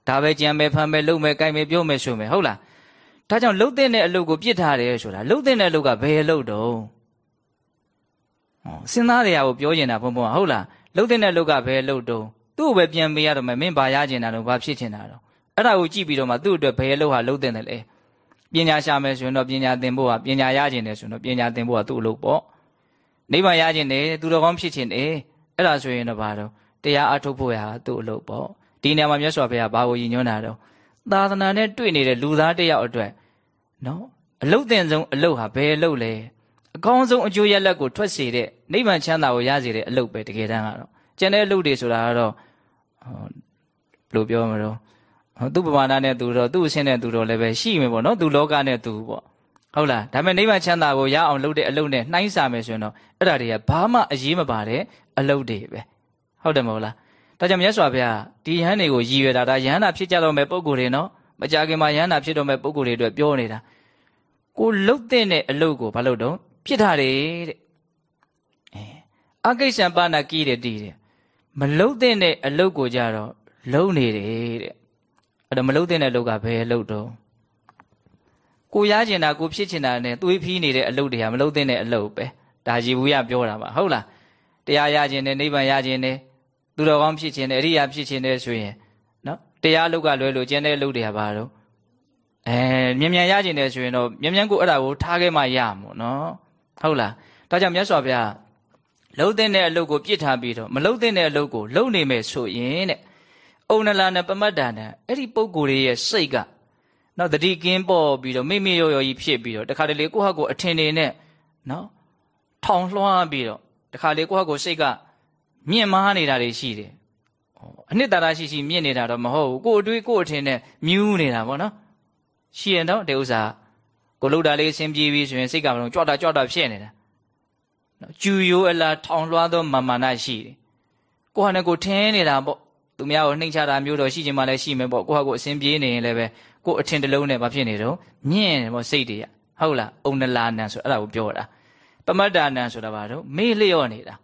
ဒါပဲကြံပဲဖမ်းပဲလုပ်မယ်ကြိုက်မယ်ပြောမယ်ဆိုမယ်ဟုတ်လားဒါကြောင့်လှုပ်တဲ့အလုပ်ကိုပြစ်ထားတယ်ဆိုတာလှုပ်တဲ့အလုပ်ကဘယ်အလုပ်တုံးစဉ်းစားရကိုပြောကျင်တာဘုံဘုံဟုတ်လားလှုပ်တဲ့အလုပ်ကဘယ်အလုပ်တုံးသူ့ကိုပဲပြန်ပေးရတော့မယ်မင်းဘာရကျင်တာတော့ဘာဖြစ်ချင်တာတော့အဲ့ဒါကိုကြည့်ပြီးတော့မှသူ့အတွက်ဘယ်အလုပ်ဟာလှုပ်တဲ့တယ်လဲပညာရှာမယ်ဆိုရင်တော့ပညာသင်ဖို့ဟာပညာရကျင်တယ်ဆိုရင်တော့ပညာသင်ဖို့ဟာသူ့အလုပ်ပေါ့နိဗ္ဗာန်ရကျင်တယ်သူတော်ကောင်းဖြစ်ချင်တယ်အဲ့ဒါဆိုရင်တော့ဘာတော့ တရားအထုတ်ဖို့ဟာသူ့အလုပ်ပေါ့ဒီနေရာမှာမြတ်စွာဘုရားဘာကိုရည်ညွှန်းတာတော့သာသနာနဲ့တွေ့နေတဲ့လူသားတယောက်အတွက်နော်အလုတ်တင်ဆုံးအလုတ်ဟာဘယ်အလုတ်လဲအကောင်းဆုံးအကျိုးရလဒ်ကိုထွက်စေတဲ့နိဗ္ဗာန်ချမ်းသာကိုရစေတဲ့အလုတ်ပဲတကယ်တမ်းကတော့ကျန်တဲ့အလုတ်တွေဆိုတာကတော့ဘယ်လိုပြောမလို့သူ့ပမာဏနဲ့သူတော့သူ့အဆင့်နဲ့သူတော့လည်းပဲရှိမယ်ပေါ့နော်သူလောကနဲ့သူပေါ့ဟုတ်လားဒါပေမဲ့နိဗ္ဗာန်ချမ်းသာကိုရအောင်လုပ်တဲ့အလုပ်နဲ့နှိုင်းစာမယ်ဆိုရင်တော့အဲ့ဒါတွေကဘာမှအရေးမပါတဲ့အလုပ်တွေပဲ ဟုတ်တယ်မဟုတ်လားဒါကြောင့်မြတ်စွာဘုရားဒီယဟန်တွေကိုရည်ရွယ်တာဒါယဟန်နာဖြစ်ကြတော့မဲ့ပုံကိုယ်တွေနော်မကြခင်မှာယဟန်နာဖြစ်တော့မဲ့ပုံကိုယ်တွေအတွက်ပြောနေတာကိုလှုပ်တဲ့အလုပ်ကိုဘာလို့တော့ဖြစ်ထားတယ်တဲ့အဲအကိစ္စံပါဏကီးတဲ့တည်တယ်မလှုပ်တဲ့အလုပ်ကိုကြတော့လုံနေတယ်တဲ့အဲ့တော့မလှုပ်တဲ့အလုပ်ကဘယ်အလုပ်တော့ကိုရကျင်တာကိုဖြစ်ချင်တာနဲ့သွေးဖီးနေတဲ့အလုပ်တွေဟာမလှုပ်တဲ့အလုပ်ပဲဒါကြည်ဘူးရပြောတာပါဟုတ်လားတရားရခြင်းနဲ့နိဗ္ဗာန်ရခြင်းနဲ့ သူတော်ကောင်းဖြစ်ခြင်းနဲ့အရိယာဖြစ်ခြင်းနဲ့ဆိုရင်နော်တရားအလုပ်ကလွဲလို့ကျန်တဲ့အလုပ်တွေကဘာတော့အဲမြန်မြန်ရခြင်းနဲ့ဆိုရင်တော့မြန်မြန်ကိုအဲ့ဒါကိုထားခဲ့မှရမို့နော်ဟုတ်လားဒါကြောင့်မြတ်စွာဘုရားလှုပ်တဲ့အလုပ်ကိုပြစ်ထားပြီးတော့မလှုပ်တဲ့အလုပ်ကိုလှုပ်နေမယ်ဆိုရင်တဲ့အုံနလာနဲ့ပမတ်တာနဲ့အဲ့ဒီပုံကိုယ်ရဲ့စိတ်ကနော်တတိကင်းပေါ်ပြီးတော့မိမိရောရောကြီးဖြစ်ပြီးတော့တခါတလေကိုယ့်ဟာကိုယ်အထင်နေနဲ့နော်ထောင်လွှားပြီးတော့တခါလေကိုယ့်ဟာကိုယ်စိတ်က မြင့်မားနေတာတွေရှိတယ်အနှစ်သာရရှိရှိမြင့်နေတာတော့မဟုတ်ဘူးကိုယ်အတွေးကိုယ်အထင်နဲ့မြူးနေတာပေါ့နော်ရှိရင်တော့ဒီဥစ္စာကိုလှုပ်တာလေးအဆင်ပြေပြီဆိုရင်စိတ်ကမလုံးကြွတာကြွတာဖြစ်နေတာနော်ကျူရိုးအလားထောင်လွှားသောမာမာနရှိတယ်ကိုဟာနဲ့ကိုထင်းနေတာပေါ့သူများကိုနှိမ့်ချတာမျိုးတော့ရှိချင်မှလည်းရှိမယ်ပေါ့ကိုဟာကိုအဆင်ပြေနေရင်လည်းပဲကိုအထင်တလုံးနဲ့မဖြစ်နေတော့မြင့်တယ်ပေါ့စိတ်တွေကဟုတ်လားအုံနလာနံဆိုအဲ့ဒါကိုပြောတာပမတ္တာနံဆိုတာဘာတော့မေ့လျော့နေတာ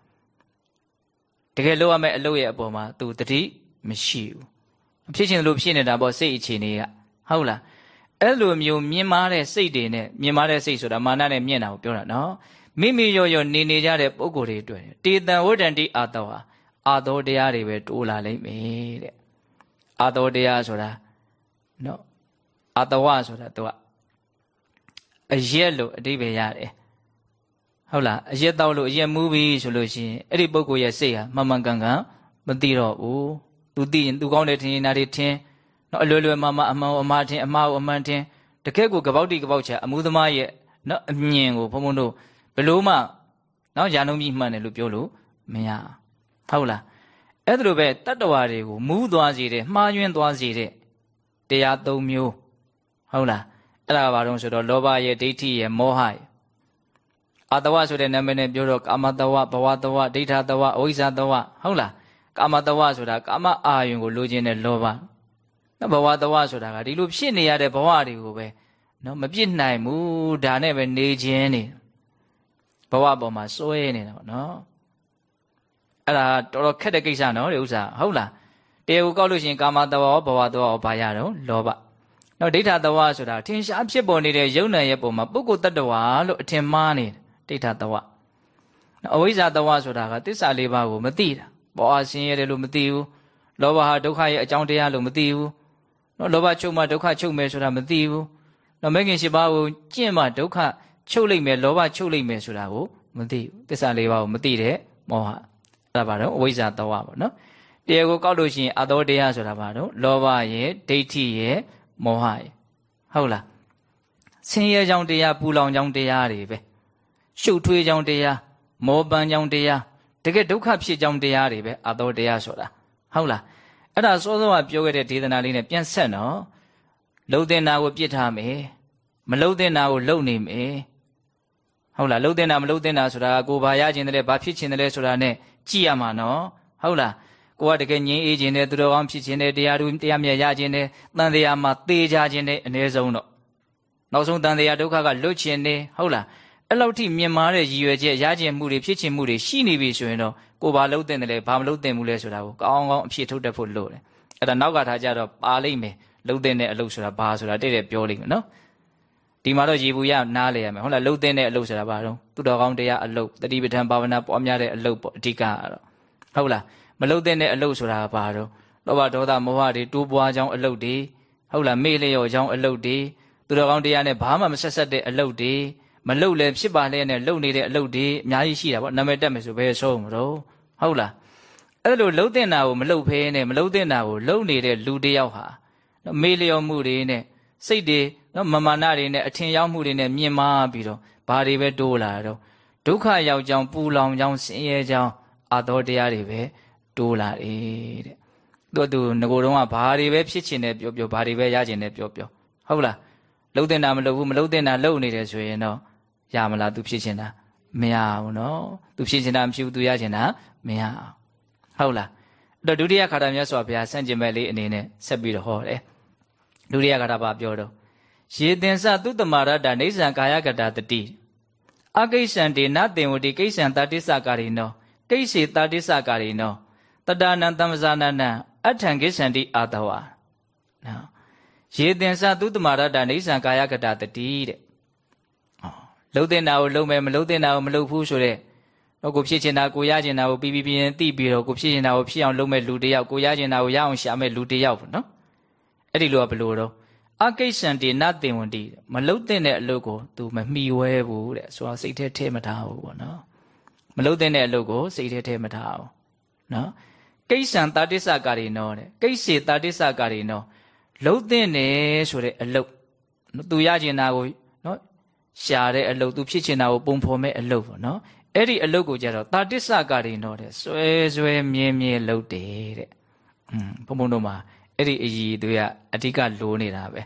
တကယ်လို့ရမယ့်အလုပ်ရဲ့အပေါ်မှာသူတတိမရှိဘူးဖြစ်ချင်လို့ဖြစ်နေတာပေါ့စိတ်အခြေအနေကဟုတ်လားအဲ့လိုမျိုးမြင်မာတဲ့စိတ်တွေနဲ့မြင်မာတဲ့စိတ်ဆိုတာမာနနဲ့မြင်တာကိုပြောတာနော်မိမိရောရောနေနေကြတဲ့ပုံကိုယ်တွေတွေ့တေတံဝဋ္တန္တိအာတောဟာအာတောတရားတွေပဲတိုးလာလိမ့်မယ်တဲ့အာတောတရားဆိုတာနော်အာတဝဆိုတာသူကအရက်လို့အတိပ္ပယ်ရတယ် ဟုတ်လားအရက်တော့လို့အရက်မူးပြီဆိုလို့ရှိရင်အဲ့ဒီပုဂ္ဂိုလ်ရဲ့စိတ်ဟာမှန်မှန်ကန်ကန်မသိတော့ဘူးသူသိရင်သူကောင်းတဲ့ထင်ရင်နာတွေထင်နော်အလွယ်လွယ်မှမှအမှန်အမှားထင်အမှားကိုအမှန်ထင်တကယ့်ကိုကပောက်တိကပောက်ချအမှုသမားရဲ့နော်အမြင်ကိုဘုံဘုံတို့ဘယ်လို့မှနော်ယာနုံကြီးမှန်တယ်လို့ပြောလို့မရဟုတ်လားအဲ့ဒါလိုပဲတတ္တဝါတွေကိုမူးသွားစေတဲ့မှားယွင်းသွားစေတဲ့တရား၃မျိုးဟုတ်လားအဲ့ဒါဘာလို့ဆိုတော့လောဘရဲ့ဒိဋ္ဌိရဲ့မောဟရဲ့ အာတဝဆိုတဲ့နာမည်နဲ့ပြောတော့ကာမတဝဘဝတဝဒိဋ္ဌတဝအဝိဇ္ဇတဝဟုတ်လားကာမတဝဆိုတာကာမအာယုံကိုလိုချင်တဲ့လောဘနော်ဘဝတဝဆိုတာကဒီလိုဖြစ်နေရတဲ့ဘဝတွေကိုပဲနော်မပြစ်နိုင်ဘူးဒါနဲ့ပဲနေခြင်းနေဘဝပေါ်မှာစွဲနေတာပေါ့နော်အဲ့ဒါတော်တော်ခက်တဲ့ကိစ္စနော်ဒီဥစ္စာဟုတ်လားတရားကိုကောက်လို့ရှိရင်ကာမတဝဘဝတဝဘာရတော့လောဘနော်ဒိဋ္ဌတဝဆိုတာထင်ရှားဖြစ်ပေါ်နေတဲ့ယုံနာရဲ့ပုံမှာပုဂ္ဂိုလ်တ attva လို့အထင်မှားနေဒိ ဋ္ဌတဝအဝိဇ္ဇာတဝဆိုတာကသစ္စာလေးပါးကိုမသိတာပေါ်အဆင်းရဲတယ်လို့မသိဘူးလောဘဟာဒုက္ခရဲ့အကြောင်းတရားလို့မသိဘူးနော်လောဘချုပ်မှဒုက္ခချုပ်မယ်ဆိုတာမသိဘူးနော်မဂ်ခင်ရှိပါးကိုကျင့်မှဒုက္ခချုပ်လိုက်မယ်လောဘချုပ်လိုက်မယ်ဆိုတာကိုမသိဘူးသစ္စာလေးပါးကိုမသိတဲ့မောဟအဲ့ဒါပါတော့အဝိဇ္ဇာတဝပေါ့နော်တရားကိုကောက်လို့ရှိရင်အသောတရားဆိုတာပါတော့လောဘရဲ့ဒိဋ္ဌိရဲ့မောဟရဲ့ဟုတ်လားဆင်းရဲကြောင်းတရားပူလောင်ကြောင်းတရားတွေပဲ ရှုပ်ထွေးကြောင်းတရားမောပန်းကြောင်းတရားတကယ်ဒုက္ခဖြစ်ကြောင်းတရားတွေပဲအသောတရားဆိုတာဟုတ်လားအဲ့ဒါစောစောကပြောခဲ့တဲ့ဒေသနာလေးနဲ့ပြန်ဆက်နော်လှုပ်တဲ့နာကိုပြစ်ထားမယ်မလှုပ်တဲ့နာကိုလှုပ်နေမယ်ဟုတ်လားလှုပ်တဲ့နာမလှုပ်တဲ့နာဆိုတာကိုဘာရခြင်းတယ်ဘာဖြစ်ခြင်းတယ်ဆိုတာနဲ့ကြည့်ရမှာနော်ဟုတ်လားကိုကတကယ်ငြင်းအေးခြင်းတယ်သူတော်ကောင်းဖြစ်ခြင်းတယ်တရားသူတရားမြတ်ရခြင်းတယ်တန်တရားမှာသေချခြင်းတယ်အ ਨੇ ဆုံးတော့နောက်ဆုံးတန်တရားဒုက္ခကလွတ်ခြင်းတယ်ဟုတ်လား အဲ့လောက်ထိမြင်မာတဲ့ရည်ရွယ်ချက်ရခြင်းမှုတွေဖြစ်ခြင်းမှုတွေရှိနေပြီဆိုရင်တော့ကိုဘာလုံးတင်တယ်လဲဘာမလုံးတင်ဘူးလဲဆိုတာကိုကောင်းကောင်းအဖြစ်ထုတ်တတ်ဖို့လိုတယ်အဲ့ဒါနောက်ကထားကြတော့ပါလိမ့်မယ်လုံးတင်တဲ့အလုပ်ဆိုတာဘာဆိုတာတိတ်တဲ့ပြောလိမ့်မယ်နော်ဒီမှာတော့ရေဘူးရနားလေရမယ်ဟုတ်လားလုံးတင်တဲ့အလုပ်ဆိုတာဘာတော့သူတော်ကောင်းတရားအလုပ်တတိပဋ္ဌာန်ဘာဝနာပွားများတဲ့အလုပ်ပေါ့အဓိကကတော့ဟုတ်လားမလုံတဲ့အလုပ်ဆိုတာဘာတော့လောဘဒေါသမောဟတွေတိုးပွားကြောင်းအလုပ်တွေဟုတ်လားမေ့လျော့ကြောင်းအလုပ်တွေသူတော်ကောင်းတရားနဲ့ဘာမှမဆက်ဆက်တဲ့အလုပ်တွေ မလုံလဲဖြစ်ပါလဲနဲ့လုံနေတဲ့အလုပ်တွေအများကြီးရှိတာပေါ့နာမည်တက်မယ်ဆိုဘယ်ဆုံးမလို့ဟုတ်လားအဲ့လိုလုံတဲ့နာကိုမလုံဖဲနဲ့မလုံတဲ့နာကိုလုံနေတဲ့လူတယောက်ဟာမေ့လျော့မှုတွေနဲ့စိတ်တွေနော်မမာနတွေနဲ့အထင်ရောက်မှုတွေနဲ့မြင်မာပြီးတော့ဘာတွေပဲတိုးလာတော့ဒုက္ခရောက်ကြောင်းပူလောင်ကြောင်းဆင်းရဲကြောင်းအာသောတရားတွေပဲတိုးလာတယ်တဲ့သူကသူငကိုယ်တော့ကဘာတွေပဲဖြစ်ချင်တယ်ပြောပြောဘာတွေပဲရချင်တယ်ပြောပြောဟုတ်လားလှုပ်တင်တာမလှုပ်ဘူးမလှုပ်တင်တာလှုပ်နေတယ်ဆိုရင်တော့ ရမလားသူဖြစ်ချင်တာမရဘူးနော်သူဖြစ်ချင်တာမဖြစ်ဘူးသူရချင်တာမရအောင်ဟုတ်လားအဲ့တော့ဒုတိယခါတာမြတ်စွာဘုရားဆန့်ကျင်ဘက်လေးအနေနဲ့ဆက်ပြီးတော့ဟောတယ်ဒုတိယခါတာဘာပြောတော့ရေတင်စသုတ္တမာရတနေဆံကာယကတာတတိအကိစ္ဆံတေနတင်ဝတိကိစ္ဆံတတိစ္ဆကာရိနောကိစ္စေတတိစ္ဆကာရိနောတတနံတမ္ပဇာနနံအထံကိစ္ဆန္တိအာတဝါနော်ရေတင်စသုတ္တမာရတနေဆံကာယကတတတိတဲ့ လှုပ်တဲ့နာကိုလှုပ်မယ်မလှုပ်တဲ့နာကိုမလှုပ်ဘူးဆိုတဲ့တော့ကိုဖြစ်ချင်တာကိုရချင်တာကိုပြီးပြီးပြင်းသိပြီးတော့ကိုဖြစ်ချင်တာကိုဖြစ်အောင်လုပ်မဲ့လူတယောက်ကိုရချင်တာကိုရအောင်ရှာမဲ့လူတယောက်ပေါ့နော်အဲ့ဒီလိုကဘယ်လိုတော့အကိစ္ဆန်တေနတင်ဝန္တိမလှုပ်တဲ့အလုပ်ကို तू မမှီဝဲဘူးတဲ့ဆိုတော့စိတ်ထဲထဲမထားဘူးပေါ့နော်မလှုပ်တဲ့အလုပ်ကိုစိတ်ထဲထဲမထားဘူးနော်ကိစ္ဆန်တာတိစ္ဆကာရီနောတဲ့ကိစ္စေတာတိစ္ဆကာရီနောလှုပ်တဲ့နေဆိုတဲ့အလုပ်သူရကျင်တာကိုနော် ရှာတဲ့အလုပ်သူဖြစ်ချင်တာကိုပုံဖော်မဲ့အလုပ်ပေါ့နော်အဲ့ဒီအလုပ်ကိုကြတော့တာတိစ္ဆကာရီနောတဲ့ဆွဲဆွဲမြဲမြဲလှုပ်တယ်တဲ့อืมဘုံဘုံတို့မှာအဲ့ဒီအည်သူကအဓိကလိုနေတာပဲ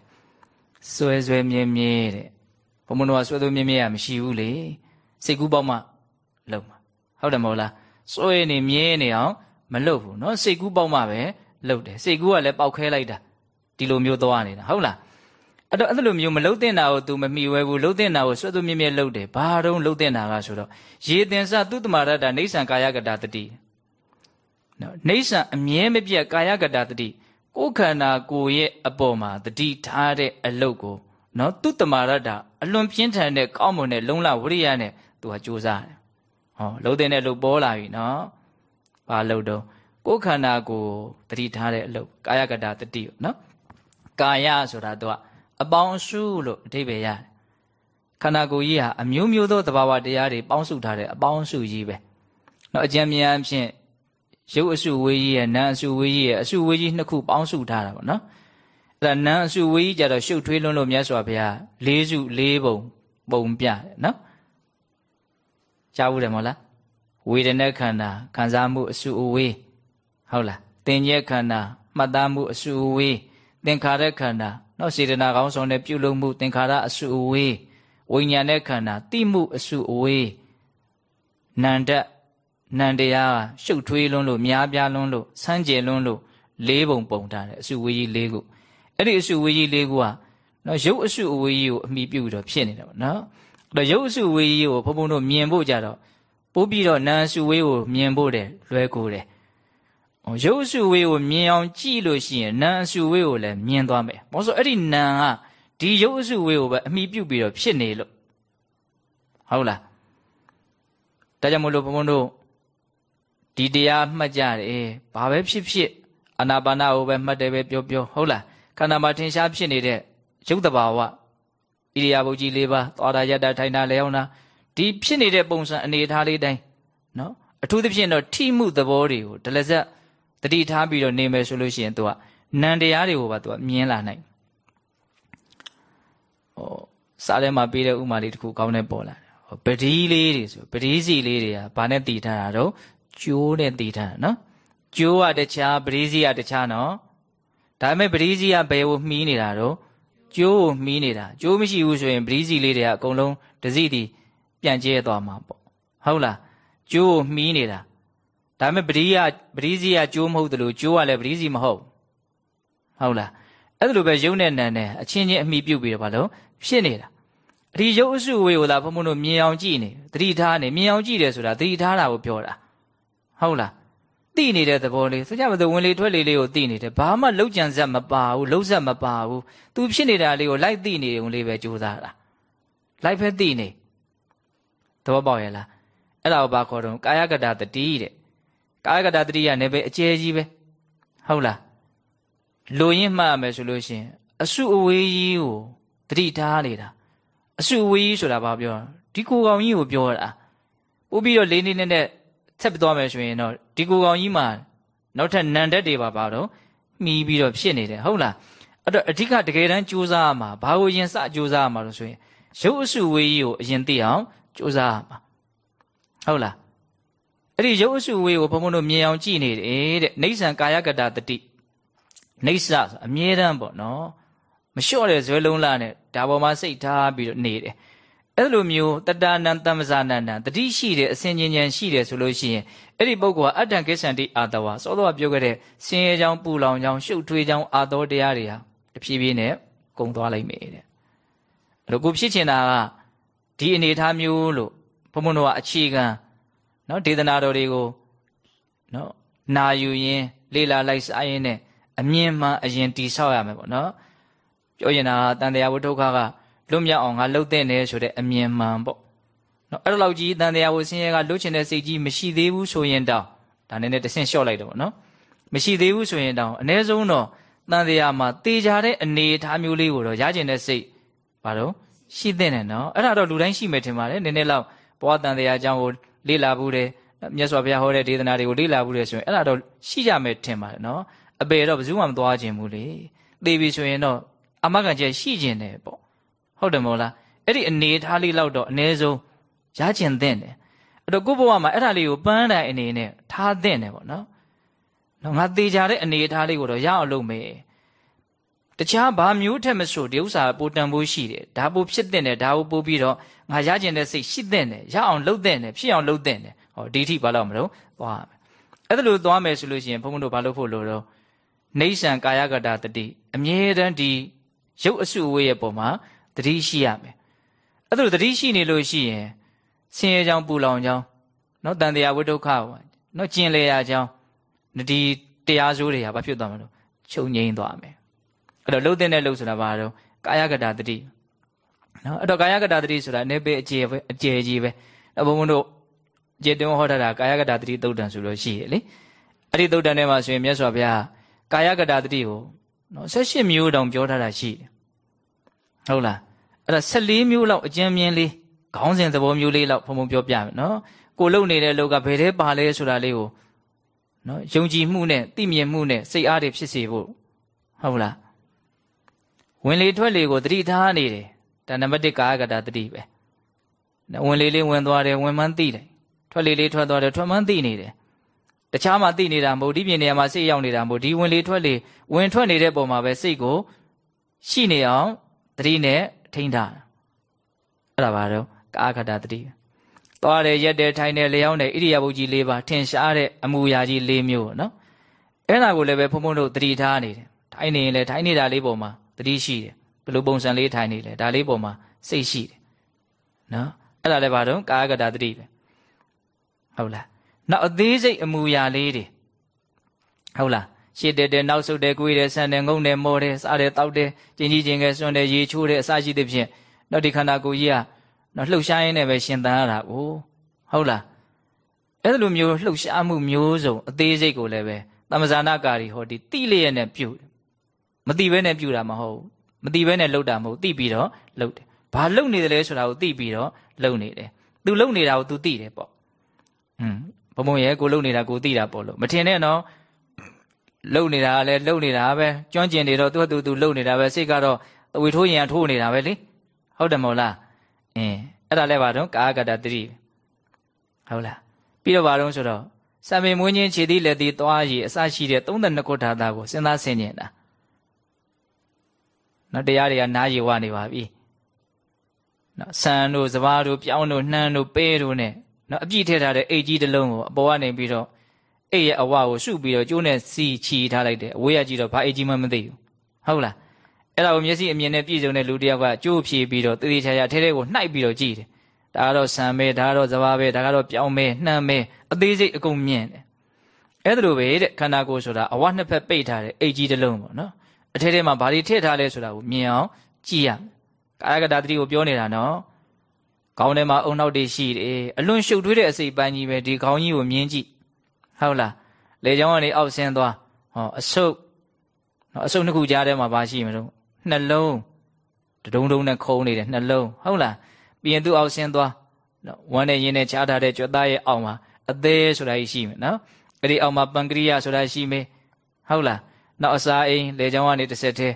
ဆွဲဆွဲမြဲမြဲတဲ့ဘုံဘုံတို့ကဆွဲဆွဲမြဲမြဲရမရှိဘူးလေစိတ်ကူးပေါက်မှလုံမှာဟုတ်တယ်မဟုတ်လားစွဲနေမြဲနေအောင်မလှုပ်ဘူးเนาะစိတ်ကူးပေါက်မှပဲလှုပ်တယ်စိတ်ကူးကလည်းပေါက်ခဲလိုက်တာဒီလိုမျိုးသွားနေတာဟုတ်လား အဲ့တော့အဲ့လိုမျိုးမလှုပ်တင်တာကို तू မမိဝဲဘူးလှုပ်တင်တာကိုစွတ်သွမြဲမြဲလှုပ်တယ်ဘာတော့လှုပ်တင်တာကဆိုတော့ရေတင်စသူတ္တမရတ္တနေဆံကာယကတာတတိနော်နေဆံအမြဲမပြတ်ကာယကတာတတိကိုယ်ခန္ဓာကိုယ်ရဲ့အပေါ်မှာတတိထားတဲ့အလုတ်ကိုနော်သူတ္တမရတ္တအလွန်ပြင်းထန်တဲ့ကောင်းမွန်တဲ့လုံလဝရိယနဲ့ तू ဟာကြိုးစားတယ်ဟောလှုပ်တင်တဲ့လှုပ်ပေါ်လာပြီနော်ဘာလှုပ်တော့ကိုယ်ခန္ဓာကိုယ်တတိထားတဲ့အလုတ်ကာယကတာတတိနော်ကာယဆိုတာ तू က အပေါင်းအစုလို့အဓိပ္ပာယ်ရတယ်ခန္ဓာကိုယ်ကြီးဟာအမျိုးမျိုးသောသဘာဝတရားတွေပေါင်းစုထားတဲ့အပေါင်းအစုကြီးပဲနော်အကျဉ်းမြန်ဖြင့်ရုပ်အစုဝေးကြီးရဲ့နာမ်အစုဝေးကြီးရဲ့အစုဝေးကြီးနှစ်ခုပေါင်းစုထားတာပေါ့နော်အဲ့ဒါနာမ်အစုဝေးကြီးကြတော့ရှုပ်ထွေးလွန်းလို့မြတ်စွာဘုရားလေးစုလေးပုံပုံပြတယ်နော်ကြားဘူးတယ်မဟုတ်လားဝေဒနာခန္ဓာခံစားမှုအစုအဝေးဟုတ်လားသင်္ကြန်ခန္ဓာမှတ်သားမှုအစုအဝေးသင်္ခါရခန္ဓာ နော်စေတနာကောင်းဆောင်တဲ့ပြုလုပ်မှုသင်္ခါရအစုအဝေးဝိညာဉ်နဲ့ခန္ဓာတိမှုအစုအဝေးနန္ဒနန္တရားရှုပ်ထွေးလွန်းလို့များပြားလွန်းလို့ဆန်းကျယ်လွန်းလို့လေးပုံပုံထားတယ်အစုဝေးကြီးလေးခုအဲ့ဒီအစုဝေးကြီးလေးခုကနော်ရုပ်အစုအဝေးကြီးကိုအမိပြုတော့ဖြစ်နေတာပေါ့နော်အဲ့တော့ရုပ်အစုအဝေးကြီးကိုဘုံဘုံတို့မြင်ဖို့ကြတော့ပိုးပြီးတော့နာအစုဝေးကိုမြင်ဖို့တယ်လွယ်ကူတယ် ရုပ်အစုဝေးကိုမြင်အောင်ကြည့်လို့ရှိရင်နာအစုဝေးကိုလည်းမြင်သွားမယ်။ဘာလို့ဆိုအဲ့ဒီနာကဒီရုပ်အစုဝေးကိုပဲအမိပြုတ်ပြီးတော့ဖြစ်နေလို့ဟုတ်လား။ဒါကြောင့်မို့လို့ဘုံဘုံတို့ဒီတရားမှတ်ကြတယ်။ဘာပဲဖြစ်ဖြစ်အာနာပါနာကိုပဲမှတ်တယ်ပဲပြောပြောဟုတ်လား။ခန္ဓာမှာထင်ရှားဖြစ်နေတဲ့ရုပ်တဘာဝဣရိယာပုတ်ကြီး၄ပါးသွားတာရတာထိုင်တာလျောင်းတာဒီဖြစ်နေတဲ့ပုံစံအနေအထားလေးတိုင်းနော်အထူးသဖြင့်တော့ထိမှုသဘောတွေကိုဒလဇက် တတိထားပြီးတော့နေမယ်ဆိုလို့ရှိရင် तू ကနံတရားတွေကိုပါ तू ကမြင်လာနိုင်ဟောစားထဲမှာပေးတဲ့ဥမာလေးတစ်ခုကောင်းနေပေါ်လာတယ်ဟောပတိလေးတွေဆိုပတိစီလေးတွေကဘာနဲ့တည်ထားတာတော့ကျိုးနဲ့တည်ထားတာနော်ကျိုးကတခြားပတိစီကတခြားနော်ဒါပေမဲ့ပတိစီကဘယ်ကိုမှီးနေတာတော့ကျိုးကိုမှီးနေတာကျိုးမရှိဘူးဆိုရင်ပတိစီလေးတွေကအကုန်လုံးတစည်းတည်ပြန်ကျဲသွားမှာပေါ့ဟုတ်လားကျိုးကိုမှီးနေတာ ဒါပေမဲ့ပရိယပရိစီယကျိုးမဟုတ်တယ်လို့ကျိုးကလည်းပရိစီမဟုတ်ဟုတ်လားအဲ့လိုပဲယုံနဲ့နံနဲ့အချင်းချင်းအမိပြုတ်ပြီးတော့ဘာလို့ဖြစ်နေတာအဒီယုတ်အစုဝေကိုသာဘုံဘုံတို့မြင်အောင်ကြည့်နေသတိထားနေမြင်အောင်ကြည့်တယ်ဆိုတာသတိထားတာကိုပြောတာဟုတ်လားသိနေတဲ့သဘောလေးဆိုကြပါစို့ဝင်လေထွက်လေလေးကိုသိနေတယ်ဘာမှလောက်ကြံဆက်မပါဘူးလှုပ်ဆက်မပါဘူးသူဖြစ်နေတာလေးကိုလိုက်သိနေုံလေးပဲကြိုးစားတာလိုက်ဖက်သိနေသဘောပေါက်ရဲ့လားအဲ့ဒါကိုဘာခေါ်တော့ကာယကတတတိတဲ့ ကာယကတတတိယနယ်ပဲအကျဲကြီးပဲဟုတ်လားလိုရင်းမှတ်ရမယ်ဆိုလို့ရှိရင်အစုအဝေးကြီးကိုတတိထားနေတာအစုအဝေးကြီးဆိုတာဘာပြောဒီကိုကောင်ကြီးကိုပြောတာပို့ပြီးတော့လေးလေးနဲ့နဲ့ဆက်ပြသွားမယ်ဆိုရင်တော့ဒီကိုကောင်ကြီးမှာနောက်ထပ်နန္တက်တွေပါပါတော့မှီးပြီးတော့ဖြစ်နေတယ်ဟုတ်လားအဲ့တော့အဓိကတကယ်တမ်းစူးစမ်းရမှာဘာကိုရင်စစူးစမ်းရမှာလို့ဆိုရင်ရုပ်အစုဝေးကြီးကိုအရင်သိအောင်စူးစမ်းရမှာဟုတ်လား အဲ့ဒီရုပ်အစုဝေးကိုဘုံဘုံတို့မြင်အောင်ကြည့်နေတယ်တဲ့နေဆံကာယကတတတိနေဆဆိုအမြဲတမ်းပေါ့နော်မလျှော့တဲ့ဇွဲလုံးလာနဲ့ဒါပေါ်မှာစိတ်ထားပြီးတော့နေတယ်အဲ့လိုမျိုးတတနံတမ္မဇာနန္တတတိရှိတယ်အစဉ်ချင်းချင်းရှိတယ်ဆိုလို့ရှိရင်အဲ့ဒီပုဂ္ဂိုလ်ကအတ္တကိစ္ဆန္တိအာတဝါစောတော့ပြောခဲ့တဲ့ဆင်းရဲကြောင်းပူလောင်ကြောင်းရှုပ်ထွေးကြောင်းအာသောတရားတွေဟာတဖြည်းဖြည်းနဲ့ကုန်သွားလိမ့်မယ်တဲ့အဲ့တော့ကိုဖြစ်ချင်တာကဒီအနေအထားမျိုးလို့ဘုံဘုံတို့ကအခြေခံ နော်ဒေသနာတော်တွေကိုနော်နာယူရင်လေ့လာလိုက်စားရင်နဲ့အမြင်မှန်အရင်တိဆောက်ရမယ်ပေါ့နော်ပြောရင်တာတန်တရားဝိဒုက္ခကလွတ်မြောက်အောင်ငါလှုပ်တဲ့နေဆိုတဲ့အမြင်မှန်ပေါ့နော်အဲ့လိုလောက်ကြီးတန်တရားဝဆင်းရဲကလွတ်ချင်တဲ့စိတ်ကြီးမရှိသေးဘူးဆိုရင်တောင်ဒါနဲ့နဲ့တဆင့်လျှော့လိုက်တော့ပေါ့နော်မရှိသေးဘူးဆိုရင်တောင်အ ਨੇ ဆုံးတော့တန်တရားမှာတေချာတဲ့အနေအထားမျိုးလေးကိုတော့ရကျင်တဲ့စိတ်ဘာလို့ရှိတဲ့နဲ့နော်အဲ့ဒါတော့လူတိုင်းရှိမယ်ထင်ပါတယ်နည်းနည်းလောက်ဘဝတန်တရားအကြောင်းကို လေ့လာဘူးတယ်မြတ်စွာဘုရားဟောတဲ့ဒေသနာတွေကိုလေ့လာဘူးတယ်ဆိုရင်အဲ့ဒါတော့ရှိကြမယ်ထင်ပါတယ်နော်အပေတော့ဘယ်သူမှမသွားခြင်းဘူးလေသိပြီဆိုရင်တော့အမကန်ကျရှိခြင်းတယ်ပေါ့ဟုတ်တယ်မို့လားအဲ့ဒီအနေထားလေးလောက်တော့အ ਨੇ ဆုံးရကျင်သင့်တယ်အဲ့တော့ကိုယ့်ဘဝမှာအဲ့ဒါလေးကိုပန်းတိုင်အနေနဲ့ထားသင့်တယ်ပေါ့နော်နော်ငါသေးကြတဲ့အနေထားလေးကိုတော့ရအောင်လုပ်မယ်တခြားဘာမျိုးထက်မဆိုဒီဥစ္စာပိုတန်ဖို့ရှိတယ်ဒါပိုဖြစ်တဲ့တယ်ဒါကိုပို့ပြီးတော့ ငါရကျင်တဲ့စိတ်ရှိတဲ့တယ်ရအောင်လုပ်တဲ့တယ်ဖြစ်အောင်လုပ်တဲ့တယ်ဟောဒီထိဘာလို့မလို့သွားမယ်အဲ့ဒါလို့သွားမယ်ဆိုလို့ရှိရင်ဘုန်းဘုန်းတို့ဘာလို့ဖို့လို့တော့နေဆံကာယကတာတတိအမြဲတမ်းဒီရုပ်အစုအဝေးရဲ့ပုံမှာတတိရှိရမယ်အဲ့ဒါတတိရှိနေလို့ရှိရင်ဆင်းရဲကြောင်းပူလောင်ကြောင်းနော်တန်တရားဝိဒုက္ခနော်ကျင်လေရာကြောင်းဒီတရားစိုးတွေကဘာဖြစ်သွားမလို့ချုပ်ငိမ့်သွားမယ်အဲ့တော့လှုပ်တဲ့လှုပ်ဆိုတာဘာတော့ကာယကတာတတိ နော်အဲ့တော့ကာယကတာတတိဆိုတာအနေပဲအကျေပဲအကျေကြီးပဲတော့ဘုံဘုံတို့ကျေတုံးဟောထားတာကာယကတာတတိသုတ်တံဆိုလို့ရှိရလေအဲ့ဒီသုတ်တံထဲမှာဆိုရင်မြတ်စွာဘုရားကာယကတာတတိကိုနော်18မျိုးတောင်ပြောထားတာရှိတယ်ဟုတ်လားအဲ့ဒါ14မျိုးလောက်အကျဉ်းမြင်လေးခေါင်းစဉ်သဘောမျိုးလေးလောက်ဘုံဘုံပြောပြမယ်နော်ကိုလုံနေတဲ့လောကဘယ်ထဲပါလဲဆိုတာလေးကိုနော်ယုံကြည်မှုနဲ့သိမြင်မှုနဲ့စိတ်အားတွေဖြစ်စေဖို့ဟုတ်လားဝင်လေထွက်လေကိုသတိထားနေတယ် ဒါနံပါတ်1ကာယကတာသတိပဲဝင်လေလေးဝင်သွားတယ်ဝင်မှန်းသိတယ်ထွက်လေလေးထွက်သွားတယ်ထွက်မှန်းသိနေတယ်တခြားမှာသိနေတာမဟုတ်ဒီပြင်နေရာမှာစိတ်ရောက်နေတာမဟုတ်ဒီဝင်လေထွက်လေဝင်ထွက်နေတဲ့ပုံမှာပဲစိတ်ကိုရှိနေအောင်သတိနဲ့ထိန်းထားအဲ့ဒါပါတော့ကာခတာသတိသွားတယ်ရက်တယ်ထိုင်တယ်လျောင်းတယ်ဣရိယာပုတ်ကြီး၄ပါးထင်ရှားတဲ့အမူအရာကြီး၄မျိုးနော်အဲ့ဒါကိုလည်းပဲဘုံဘုံတို့သတိထားနေတယ်ထိုင်နေရင်လည်းထိုင်နေတာလေးပုံမှာသတိရှိတယ် ဘယ်လိုပုံစံလေးထိုင်နေလဲဒါလေးပုံမှာစိတ်ရှိတယ်နော်အဲ့ဒါလည်းဘာတော့ကာယကတာသတိပဲဟုတ်လားနောက်အသေးစိတ်အမူအရာလေးတွေဟုတ်လားရှေ့တက်တယ်နောက်ဆုတ်တယ်ကိုယ်တယ်ဆန်တယ်ငုံတယ်မော်တယ်စားတယ်တောက်တယ်ကျင်ကြီးကျင်ငယ်စွန့်တယ်ရေချိုးတယ်အစရှိသဖြင့်နောက်ဒီခန္ဓာကိုယ်ကြီးကနော်လှုပ်ရှားရင်းနဲ့ပဲရှင်သန်ရတာကိုဟုတ်လားအဲ့လိုမျိုးလှုပ်ရှားမှုမျိုးစုံအသေးစိတ်ကိုလည်းပဲသမဇာနာကာရီဟောဒီတိလျက်နဲ့ပြုမတိဘဲနဲ့ပြုတာမဟုတ် မတိဘဲနဲ့လှုပ်တာမဟုတ်တိပြီးတော့လှုပ်တယ်ဘာလှုပ်နေတယ်လဲဆိုတာကိုသိပြီးတော့လှုပ်နေတယ်သူလှုပ်နေတာကို तू သိတယ်ပေါ့อืมဘုံဘုံရဲ့ကိုလှုပ်နေတာကိုသိတာပေါ့လို့မထင်နဲ့နော်လှုပ်နေတာလည်းလှုပ်နေတာပဲကျွမ်းကျင်နေတော့သူ့သူသူလှုပ်နေတာပဲစိတ်ကတော့အဝေထိုးရင်ထိုးနေတာပဲလေဟုတ်တယ်မဟုတ်လားအင်းအဲ့ဒါလည်းပါတော့ကာကတတိဟုတ်လားပြီးတော့ပါတော့ဆိုတော့စံပင်မွေးချင်းခြေသီးလက်သီးသွားရည်အစရှိတဲ့32ခုထာတာကိုစဉ်းစားဆင်ခြင်တာ နော်တရားတွေကနားရည်ဝနေပါပြီနော်ဆန်တို့စဘာတို့ပြောင်းတို့နှမ်းတို့ပဲတို့ ਨੇ နော်အပြည့်ထည့်ထားတဲ့အိတ်ကြီးတစ်လုံးကိုအပေါ်ကနေပြီးတော့အိတ်ရဲ့အဝကိုရှုပြီးတော့ကျိုးနဲ့စီချီထားလိုက်တယ်အဝေးရကြည့်တော့ဘာအိတ်ကြီးမှမသိဘူးဟုတ်လားအဲ့ဒါကိုမျက်စိအမြင်နဲ့ပြည့်စုံတဲ့လူတယောက်ကကြိုးဖြေပြီးတော့တည်တည်ချာချာထဲထဲကိုနှိုက်ပြီးတော့ကြည့်တယ်ဒါကတော့ဆံပဲဒါကတော့စဘာပဲဒါကတော့ပြောင်းပဲနှမ်းပဲအသေးစိတ်အကုန်မြင်တယ်အဲ့ဒါလိုပဲတဲ့ခန္ဓာကိုယ်ဆိုတာအဝနှစ်ဖက်ပိတ်ထားတဲ့အိတ်ကြီးတစ်လုံးပေါ့နော် အထဲထဲမှာဘာတွေထည့်ထားလဲဆိုတာကိုမြင်အောင်ကြည့်ရမယ်ကာယကတာတိကိုပြောနေတာနော်ခေါင်းထဲမှာအုံနောက်တွေရှိတယ်အလွန်ရှုပ်ထွေးတဲ့အစိတ်ပိုင်းကြီးပဲဒီခေါင်းကြီးကိုမြင်ကြည့်ဟုတ်လားလေချောင်းကနေအောက်ဆင်းသွားဟောအဆုပ်နော်အဆုပ်နှစ်ခုကြားထဲမှာဘာရှိမလို့နှလုံးတဒုံဒုံနဲ့ခုံးနေတယ်နှလုံးဟုတ်လားပြီးရင်သူ့အောက်ဆင်းသွားနော်ဝမ်းနဲ့ရင်းနဲ့ချားထားတဲ့ကြွက်သားရဲ့အောက်မှာအသေးဆိုတာရှိမယ်နော်အဲ့ဒီအောက်မှာပန်ကရိယဆိုတာရှိမယ်ဟုတ်လား နောက်အစာအိမ်လေချောင်းကနေတစ်ဆက်တည်း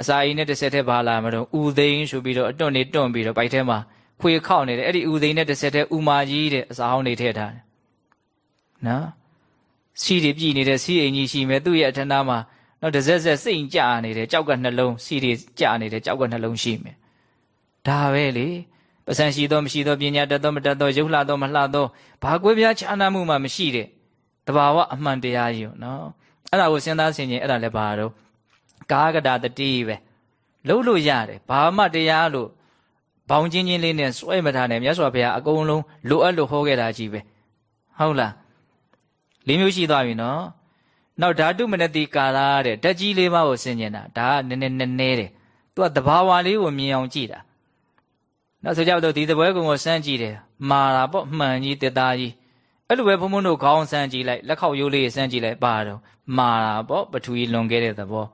အစာအိမ်နဲ့တစ်ဆက်တည်းဘာလာမလို့ဥသိန်းဆိုပြီးတော့အတွန့်နေတွန့်ပြီးတော့ပိုက်ထဲမှာခွေခောက်နေတယ်အဲ့ဒီဥသိန်းနဲ့တစ်ဆက်တည်းဥမာကြီးတဲ့အစာဟောင်းနေထည့်ထားတယ်နော်စီးတွေပြည်နေတဲ့စီးအိမ်ကြီးရှိမယ်သူ့ရဲ့အထနာမှာနော်တစ်ဆက်ဆက်စိတ်ကြနေတယ်ကြောက်ကနှလုံးစီတွေကြနေတယ်ကြောက်ကနှလုံးရှိမယ်ဒါပဲလေပစံရှိသောမရှိသောပညာတတ်သောမတတ်သောရုပ်လှသောမလှသောဘာကွဲပြားခြားနားမှုမှမရှိတဲ့တဘာဝအမှန်တရားကြီးနော် အဲ့ဒါကိုစဉ်းစားဆင်ခြင်အဲ့ဒါလည်းဘာတော့ကာကတာတတိပဲလှုပ်လို့ရတယ်ဘာမှတရားလို့ဘောင်ချင်းချင်းလေးနဲ့စွဲမထားနဲ့မြတ်စွာဘုရားအကုန်လုံးလိုအပ်လို့ဟောခဲ့တာကြီးပဲဟုတ်လားလေးမျိုးရှိသွားပြီနော်နောက်ဓာတုမနတိကာလာတဲ့ဓာတ်ကြီးလေးပါးကိုဆင်ကျင်တာဒါကနည်းနည်းနည်းနည်းတယ်သူကတဘာဝလေးကိုမြင်အောင်ကြည့်တာနောက်ဆိုကြတော့ဒီတပွဲကုံကိုစမ်းကြည့်တယ်မာတာပေါ့မှန်ကြီးတက်သားကြီး အဲ့လိုပဲဘုံဘုံတို့ခေါင်းစမ်းကြည့်လိုက်လက်ခောက်ရိုးလေးစမ်းကြည့်လိုက်ပါတော့မာတာပေါ့ပထဝီလွန်ခဲ့တဲ့သဘော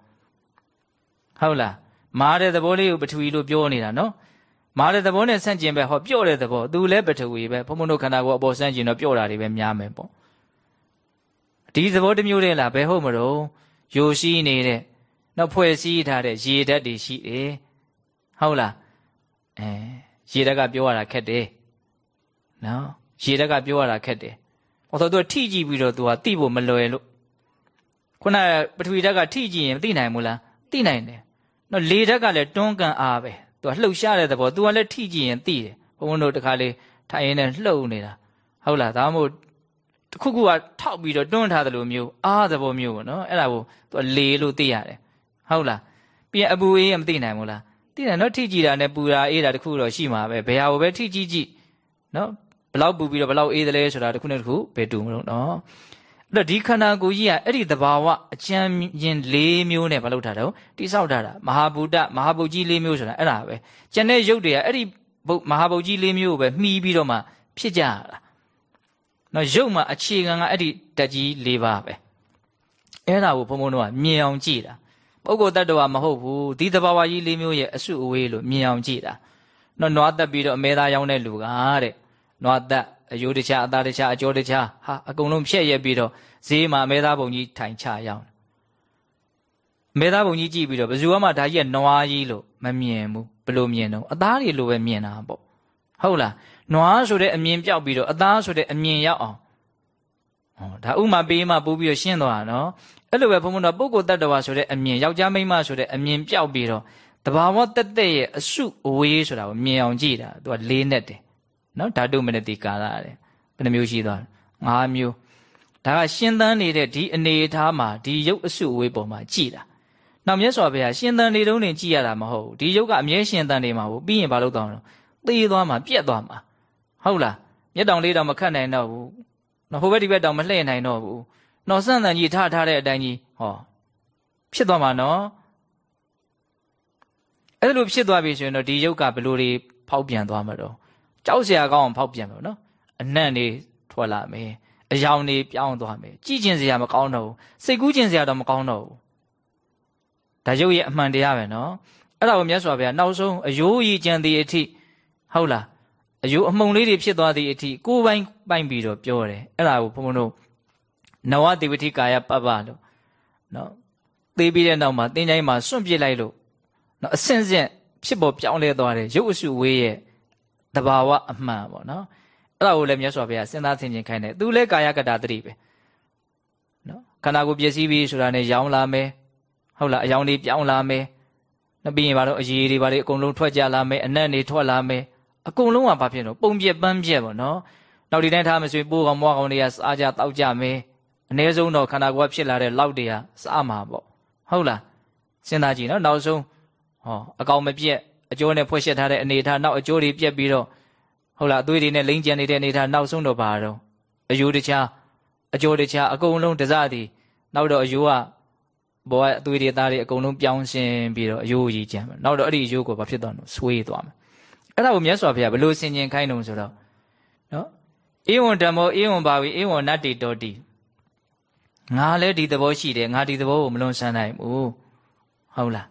ဟုတ်လားမာတဲ့သဘောလေးကိုပထဝီလို့ပြောနေတာနော်မာတဲ့သဘောနဲ့ဆန့်ကျင်ပဲဟောပြော့တဲ့သဘောသူလည်းပထဝီပဲဘုံဘုံတို့ခန္ဓာကိုယ်အပေါ်ဆန့်ကျင်တော့ပြော့တာတွေပဲများမယ်ပေါ့ဒီသဘောတစ်မျိုးတည်းလားဘယ်ဟုတ်မလို့ယိုရှိနေတဲ့နောက်ဖွဲ့စည်းထားတဲ့ရေဓာတ်တွေရှိတယ်ဟုတ်လားအဲရေဓာတ်ကပြောရတာခက်တယ်နော်ရေဓာတ်ကပြောရတာခက်တယ် ဟောတော့သူကထိကြည့်ပြီးတော့သူကသိဖို့မလွယ်လို့ခုနပထဝီဓာတ်ကထိကြည့်ရင်သိနိုင်မို့လားသိနိုင်တယ်နော်လေဓာတ်ကလည်းတွန်းကန်အားပဲသူကလှုပ်ရှားတဲ့သဘောသူကလည်းထိကြည့်ရင်သိတယ်ဘုန်းဘုန်းတို့တခါလေထိုင်ရင်းနဲ့လှုပ်နေတာဟုတ်လားဒါမှမဟုတ်တခုခုကထောက်ပြီးတော့တွန်းထားတယ်လို့မျိုးအားသဘောမျိုးပေါ့နော်အဲ့ဒါကိုသူကလေလို့သိရတယ်ဟုတ်လားပြီးရင်အပူအေးမသိနိုင်ဘူးလားသိတယ်နော်ထိကြည့်တာနဲ့ပူတာအေးတာတခုတော့ရှိမှာပဲဘယ်ဟာကိုပဲထိကြည့်ကြည့်နော် ဘလောက်ပူပြီးတော့ဘလောက်အေးတယ်လဲဆိုတာတခုနဲ့တခုဘယ်တူမလို့နော်အဲ့တော့ဒီခန္ဓာကိုယ်ကြီးကအဲ့ဒီသဘာဝအကျဉ်းရင်၄မျိုးနဲ့မလုပ်ထားတော့တိဆောက်ထားတာမဟာဗုဒ္ဓမဟာဗုဒ္ဓကြီး၄မျိုးဆိုတာအဲ့ဒါပဲကျန်တဲ့ရုပ်တွေကအဲ့ဒီမဟာဗုဒ္ဓကြီး၄မျိုးကိုပဲမှီးပြီးတော့မှဖြစ်ကြရတာနော်ရုပ်မှာအခြေခံကအဲ့ဒီတက်ကြီး၄ပါးပဲအဲ့ဒါကိုဘုံဘုံတို့ကမြင်အောင်ကြည့်တာပုဂ္ဂိုလ်တ attva မဟုတ်ဘူးဒီသဘာဝကြီး၄မျိုးရဲ့အစုအဝေးလို့မြင်အောင်ကြည့်တာနော်နွားတက်ပြီးတော့အမဲသားရောင်းတဲ့လူကတဲ့ နွားတက်အယိုးတခြားအသားတခြားအကျော်တခြားဟာအကုန်လုံးဖြက်ရက်ပြီးတော့ဈေးမှာအမဲသားဘုံကြီးထိုင်ချရောင်းအမဲသားဘုံကြီးကြည့်ပြီးတော့ဘယ်သူမှဒါကြီးကနွားကြီးလို့မမြင်ဘူးဘယ်လိုမြင်တော့အသားတွေလိုပဲမြင်တာပေါ့ဟုတ်လားနွားဆိုတဲ့အမြင်ပြောက်ပြီးတော့အသားဆိုတဲ့အမြင်ရောက်အောင်ဟောဒါဥမာပေးမှပို့ပြီးတော့ရှင်းသွားတာနော်အဲ့လိုပဲဘုံဘုံတော့ပုဂ္ဂိုလ်တ attva ဆိုတဲ့အမြင်ယောက်ျားမိန်းမဆိုတဲ့အမြင်ပြောက်ပြီးတော့တဘာဝတက်တက်ရဲ့အစုအဝေးဆိုတာကိုမြင်အောင်ကြည့်တာသူကလေးနဲ့တယ် နော်ဓာတုမနတိကာရတဲ့ဘယ်နှမျိုးရှိသွား၅မျိုးဒါကရှင်းသန်းနေတဲ့ဒီအနေအထားမှာဒီရုပ်အစုအဝေးပေါ်မှာကြည်တာနောက်မြတ်စွာဘုရားရှင်းသန်းနေတုန်းနေကြည်ရတာမဟုတ်ဘူးဒီရုပ်ကအမြဲရှင်းသန်းနေမှာဘူးပြီးရင်ဘာလို့တောင်းတော့သေသွားမှာပြက်သွားမှာဟုတ်လားမျက်တောင်လေးတောင်မခတ်နိုင်တော့ဘူးနော်ဟိုဘက်ဒီဘက်တောင်မလှည့်နိုင်တော့ဘူးနော်စန့်တန်ကြီးထားထားတဲ့အတိုင်းကြီးဟောဖြစ်သွားမှာနော်အဲ့လိုဖြစ်သွားပြီဆိုရင်တော့ဒီရုပ်ကဘယ်လိုတွေဖောက်ပြန်သွားမှာတော့ ကြောက်စရာကောင်းအောင်ဖောက်ပြန်မှာနော်အနံ့နေထွက်လာမယ်အယောင်နေပြောင်းသွားမယ်ကြည်ကျင်စရာမကောင်းတော့ဘူးစိတ်ကူးကျင်စရာတော့မကောင်းတော့ဘူးဒါရုပ်ရဲ့အမှန်တရားပဲနော်အဲ့ဒါကိုမြတ်စွာဘုရားနောက်ဆုံးအယိုးကြီးကြံသည်အထိဟုတ်လားအယိုးအမှုန်လေးတွေဖြစ်သွားသည့်အထိကိုယ်ပိုင်ပိုင်ပြီးတော့ပြောတယ်အဲ့ဒါကိုဘုံဘုံတို့နဝတိဝတိကာယပပလို့နော်သေးပြီးတဲ့နောက်မှာတင်းချိုင်းမှာစွန့်ပစ်လိုက်လို့နော်အစင်စင်ဖြစ်ပေါ်ပြောင်းလဲသွားတယ်ရုပ်အစုဝေးရဲ့ တဘာဝအမှန်ပေါ့နော်အဲ့ဒါကိုလည်းမြတ်စွာဘုရားစဉ်းစားဆင်ခြင်ခိုင်းတယ်သူလည်းကာယကတာတတိပဲနော်ခန္ဓာကိုယ်ပျက်စီးပြီဆိုတာနဲ့ရောင်းလာမယ်ဟုတ်လားအယောင်တွေပြောင်းလာမယ်နောက်ပြီးရင်ဘာလို့အရေးတွေဘာတွေအကုန်လုံးထွက်ကြလာမယ်အနက်တွေထွက်လာမယ်အကုန်လုံးကဘာဖြစ်လို့ပုံပြက်ပန်းပြက်ပေါ့နော်နောက်ဒီတိုင်းထားမဆွေပိုးကောင်မွားကောင်တွေကစားကြတောက်ကြမယ်အ ਨੇ ဆုံးတော့ခန္ဓာကိုယ်ကဖြစ်လာတဲ့လောက်တွေကစားမှာပေါ့ဟုတ်လားစဉ်းစားကြည့်နော်နောက်ဆုံးဟောအကောင်မပြက် အကျိုးနဲ့ဖွက်ရှက်ထားတဲ့အနေထားနောက်အကျိုးတွေပြက်ပြီးတော့ဟုတ်လားအသွေးတွေနဲ့လိမ့်ကျန်နေတဲ့အနေထားနောက်ဆုံးတော့ဘာတော့အယိုးတခြားအကျိုးတခြားအကုန်လုံးတစသည်နောက်တော့အယိုးကဘောကအသွေးတွေသားတွေအကုန်လုံးပြောင်းရှင်းပြီးတော့အယိုးကြီးကျန်မယ်နောက်တော့အဲ့ဒီအယိုးကိုဘာဖြစ်သွားလို့ဆွေးသွားမယ်အဲ့ဒါကိုမြတ်စွာဘုရားဘယ်လိုဆင်ခြင်ခိုင်းတုံဆိုတော့နော်ဧဝံဓမ္မောဧဝံဘာဝီဧဝံနတ္တိတောတိငါလည်းဒီသဘောရှိတယ်ငါဒီသဘောကိုမလွန်ဆန်းနိုင်ဘူးဟုတ်လား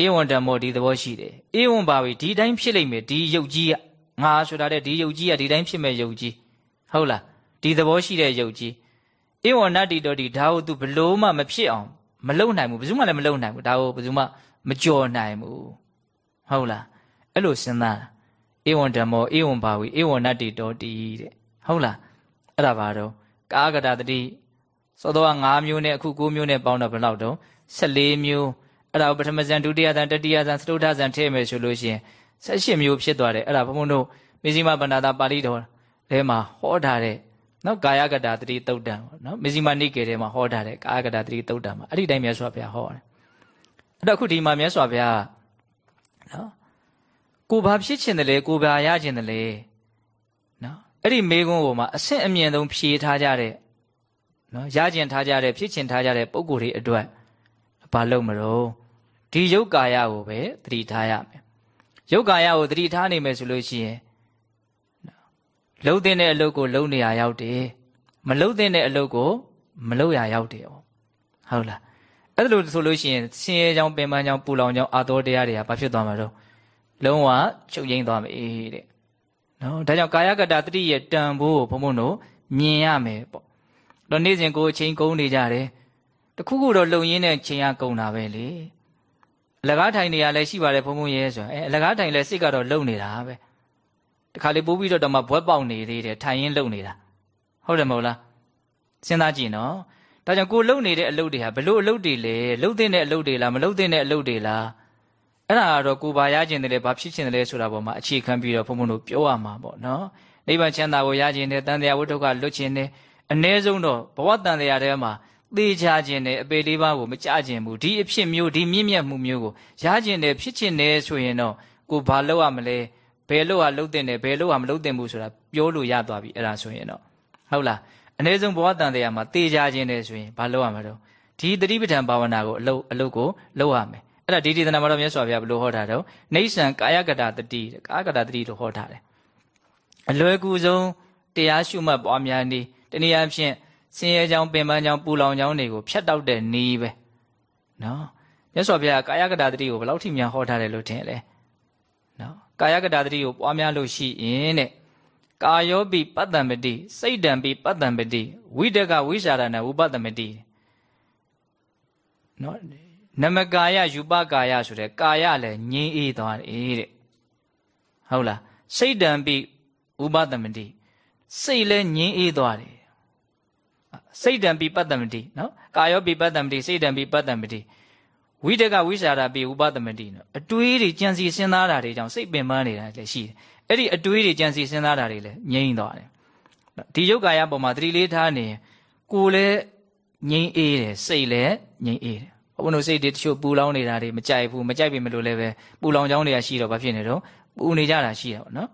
ဧဝံဓမ္မောဒီသဘောရှိတယ်ဧဝံဘာဝီဒီတိုင်းဖြစ်လိမ့်မယ်ဒီယုတ်ကြီးကငါဆိုတာတဲ့ဒီယုတ်ကြီးကဒီတိုင်းဖြစ်မဲ့ယုတ်ကြီးဟုတ်လားဒီသဘောရှိတဲ့ယုတ်ကြီးဧဝံနတ္တိတောတိဒါကို तू ဘလို့မှမဖြစ်အောင်မလုံနိုင်ဘူးဘယ်သူမှလည်းမလုံနိုင်ဘူးဒါကိုဘယ်သူမှမကြော်နိုင်ဘူးဟုတ်လားအဲ့လိုစဉ်းစားဧဝံဓမ္မောဧဝံဘာဝီဧဝံနတ္တိတောတိတဲ့ဟုတ်လားအဲ့ဒါဘာတော့ကာကတာတတိစောတော့5မျိုးနဲ့အခု9မျိုးနဲ့ပေါင်းတော့ဘယ်လောက်တော့14မျိုး အဲ့ဒါကိုပထမဇန်ဒုတိယဇန်တတိယဇန်သတုထဇန်ထည့်မယ်ဆိုလို့ရှိရင်18မျိုးဖြစ်သွားတယ်အဲ့ဒါဘုံဘုံတို့မေဇိမဗန္ဒတာပါဠိတော်ထဲမှာဟောထားတဲ့နော်ကာယကတာတတိတုတ်တံနော်မေဇိမနိကေထဲမှာဟောထားတဲ့ကာယကတာတတိတုတ်တံမှာအဲ့ဒီတိုင်းမြတ်စွာဘုရားဟောတယ်အဲ့တော့အခုဒီမှာမြတ်စွာဘုရားနော်ကိုဘာဖြစ်ချင်တယ်လဲကိုဘာရချင်တယ်လဲနော်အဲ့ဒီမေကုန်းပေါ်မှာအဆင့်အမြင့်ဆုံးဖြေထားကြတဲ့နော်ရကျင်ထားကြတဲ့ဖြစ်ချင်ထားကြတဲ့ပုံကိုယ်တွေအတွက်ဘာလုပ်မလို့ ဒီယုတ်ကာယကိုပဲသတိထားရမယ်ယုတ်ကာယကိုသတိထားနိုင်မယ်ဆိုလို့ရှိရင်လှုပ်တဲ့အလုပ်ကိုလှုပ်နေရရောက်တယ်မလှုပ်တဲ့အလုပ်ကိုမလှုပ်ရရောက်တယ်ဟုတ်လားအဲ့လိုဆိုလို့ရှိရင်ဆင်းရဲကြောင်းပင်ပန်းကြောင်းပူလောင်ကြောင်းအာသောတရားတွေကဘာဖြစ်သွားမှာတော့လုံးဝချုပ်ငိမ့်သွားမယ်တဲ့နော်ဒါကြောင့်ကာယကတ္တတတိရဲ့တန်ဖိုးကိုဘုံဘုံတို့မြင်ရမယ်ပေါ့တော့နေ့စဉ်ကိုအချိန်ကုန်နေကြတယ်တခုခုတော့လုံရင်းနဲ့ချိန်ရကုန်တာပဲလေ အလကားထိုင်နေရလဲရှိပါတယ်ဘုံဘုံရဲဆိုအဲအလကားထိုင်လဲစိတ်ကတော့လုံနေတာပဲတခါလေးပိုးပြီးတော့တော့မှဘွက်ပေါက်နေသေးတယ်ထိုင်ရင်းလုံနေတာဟုတ်တယ်မဟုတ်လားစဉ်းစားကြည့်နော်ဒါကြောင့်ကိုလုံနေတဲ့အလုပ်တွေဟာဘလို့အလုပ်တွေလဲလုံတဲ့အလုပ်တွေလားမလုံတဲ့အလုပ်တွေလားအဲ့ဒါကတော့ကိုဘာရခြင်းတယ်လဲဘာဖြစ်ခြင်းတယ်လဲဆိုတာပေါ်မှာအခြေခံပြီးတော့ဘုံဘုံတို့ပြောရမှာပေါ့နော်နိဗ္ဗာန်ချမ်းသာကိုရခြင်းတယ်တန်တရားဝိတ္ထုကလွတ်ခြင်းတယ်အ ਨੇ ဆုံးတော့ဘဝတန်တရားထဲမှာ သေချာခြင်းနဲ့အပေလေးပါးကိုမကြခြင်းဘူးဒီအဖြစ်မျိုးဒီမြင့်မြတ်မှုမျိုးကိုရခြင်းနဲ့ဖြစ်ခြင်းနဲ့ဆိုရင်တော့ကိုဘာလုပ်ရမလဲဘယ်လို့ဟာလုပ်တဲ့နဲ့ဘယ်လို့ဟာမလုပ်တဲ့ဘူးဆိုတာပြောလို့ရသွားပြီအဲ့ဒါဆိုရင်တော့ဟုတ်လားအ ਨੇ ဆုံးဘဝတန်တရားမှာသေချာခြင်းနဲ့ဆိုရင်ဘာလုပ်ရမလဲဒီတတိပဋ္ဌာန်ဘာဝနာကိုအလုပ်အလုပ်ကိုလုပ်ရမယ်အဲ့ဒါဒီဒီသနာမှာတော့မြတ်စွာဘုရားဘယ်လိုဟောတာတော့နေဆံကာယကတာတတိကာယကတာတတိလို့ဟောထားတယ်အလွယ်ကူဆုံးတရားရှုမှတ်ပွားများနည်းတနည်းအားဖြင့် ဆင်းရဲကြောင်းပင်ပန်းကြောင်းပူလောင်ကြောင်းတွေကိုဖြတ်တောက်တဲ့နည်းပဲနော်မြတ်စွာဘုရားကာယကတာတတိကိုဘယ်လောက်ထိမြန်ဟောထားတယ်လို့ထင်လဲနော်ကာယကတာတတိကိုပွားများလို့ရှိရင်တဲ့ကာယောပိပတ္တံပတိစိတ်တံပိပတ္တံပတိဝိတကဝိရှာရဏဝုပတ္တမတိနော်နမကာယယူပကာယဆိုတဲ့ကာယလည်းငြင်းအေးသွားတယ်တဲ့ဟုတ်လားစိတ်တံပိဥပတမတိစိတ်လည်းငြင်းအေးသွားတယ် စိတ်တံပိပတ္တမတိနော်ကာယောပိပတ္တမတိစိတ်တံပိပတ္တမတိဝိတကဝိရှာရပိဥပတမတိနော်အတွေးတွေကြံစီစဉ်းစားတာတွေကြောင့်စိတ်ပင်ပန်းနေတာလည်းရှိတယ်အဲ့ဒီအတွေးတွေကြံစီစဉ်းစားတာတွေလည်းငြိမ့်သွားတယ်ဒီယုတ်ကာယပုံမှာသတိလေးထားနေကိုယ်လည်းငြိမ့်အေးတယ်စိတ်လည်းငြိမ့်အေးတယ်ဘုန်းတို့စိတ်တွေတချို့ပူလောင်နေတာတွေမကြိုက်ဘူးမကြိုက်ပြီမလို့လည်းပဲပူလောင်ကြောင်းတွေကရှိတော့ဘာဖြစ်နေတော့ပူနေကြတာရှိတာပေါ့နော်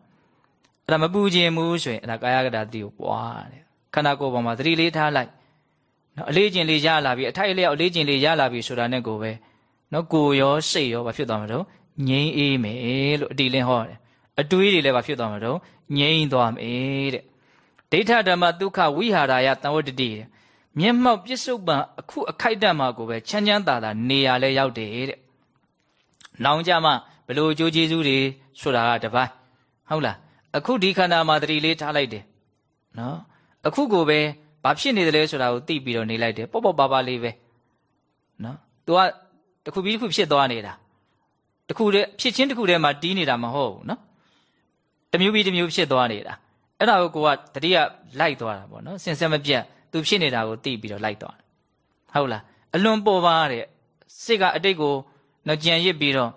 အဲ့ဒါမပူခြင်းဘူးဆိုရင်အဲ့ဒါကာယကတာတိကိုပွားတယ် ခန္ဓာကိုယ်ပေါ်မှာသတိလေးထားလိုက်နော်အလေးကျင်လေးရလာပြီအထိုက်အလျောက်အလေးကျင်လေးရလာပြီဆိုတာနဲ့ကိုပဲနော်ကိုရောစိတ်ရောဘာဖြစ်သွားမှာတော့ငြိမ်းအေးမယ်လို့အတိလင်းဟောတယ်အတွေးတွေလည်းဘာဖြစ်သွားမှာတော့ငြိမ်းသွားမယ်တဲ့ဒိဋ္ဌဓမ္မဒုက္ခဝိဟာရယတံဝတ္တတိတဲ့မျက်မှောက်ပြစ္ဆုတ်ပံအခုအခိုက်တတ်မှာကိုပဲချမ်းချမ်းသာသာနေရလဲရောက်တယ်တဲ့။နောင်ကြမှာဘလို့အကျိုးကျေးဇူးတွေဆိုတာကတပိုင်းဟုတ်လားအခုဒီခန္ဓာမှာတတိလေးထားလိုက်တယ်နော် အခုကိုပဲဘာဖြစ်နေတယ်လဲဆိုတာကိုသိပြီးတော့နေလိုက်တယ်ပေါ့ပေါ့ပါပါလေးပဲနော် तू ကတခုပြီးတခုဖြစ်သွားနေတာတခုတည်းဖြစ်ချင်းတခုတည်းမှာတီးနေတာမဟုတ်ဘူးနော်တမျိုးပြီးတမျိုးဖြစ်သွားနေတာအဲ့ဒါကိုကိုကတတိယလိုက်သွားတာပေါ့နော်စင်စက်မပြတ်သူဖြစ်နေတာကိုသိပြီးတော့လိုက်သွားတယ်ဟုတ်လားအလွန်ပေါ်ပါတဲ့စိတ်ကအတိတ်ကိုတော့ကြံရစ်ပြီးတော့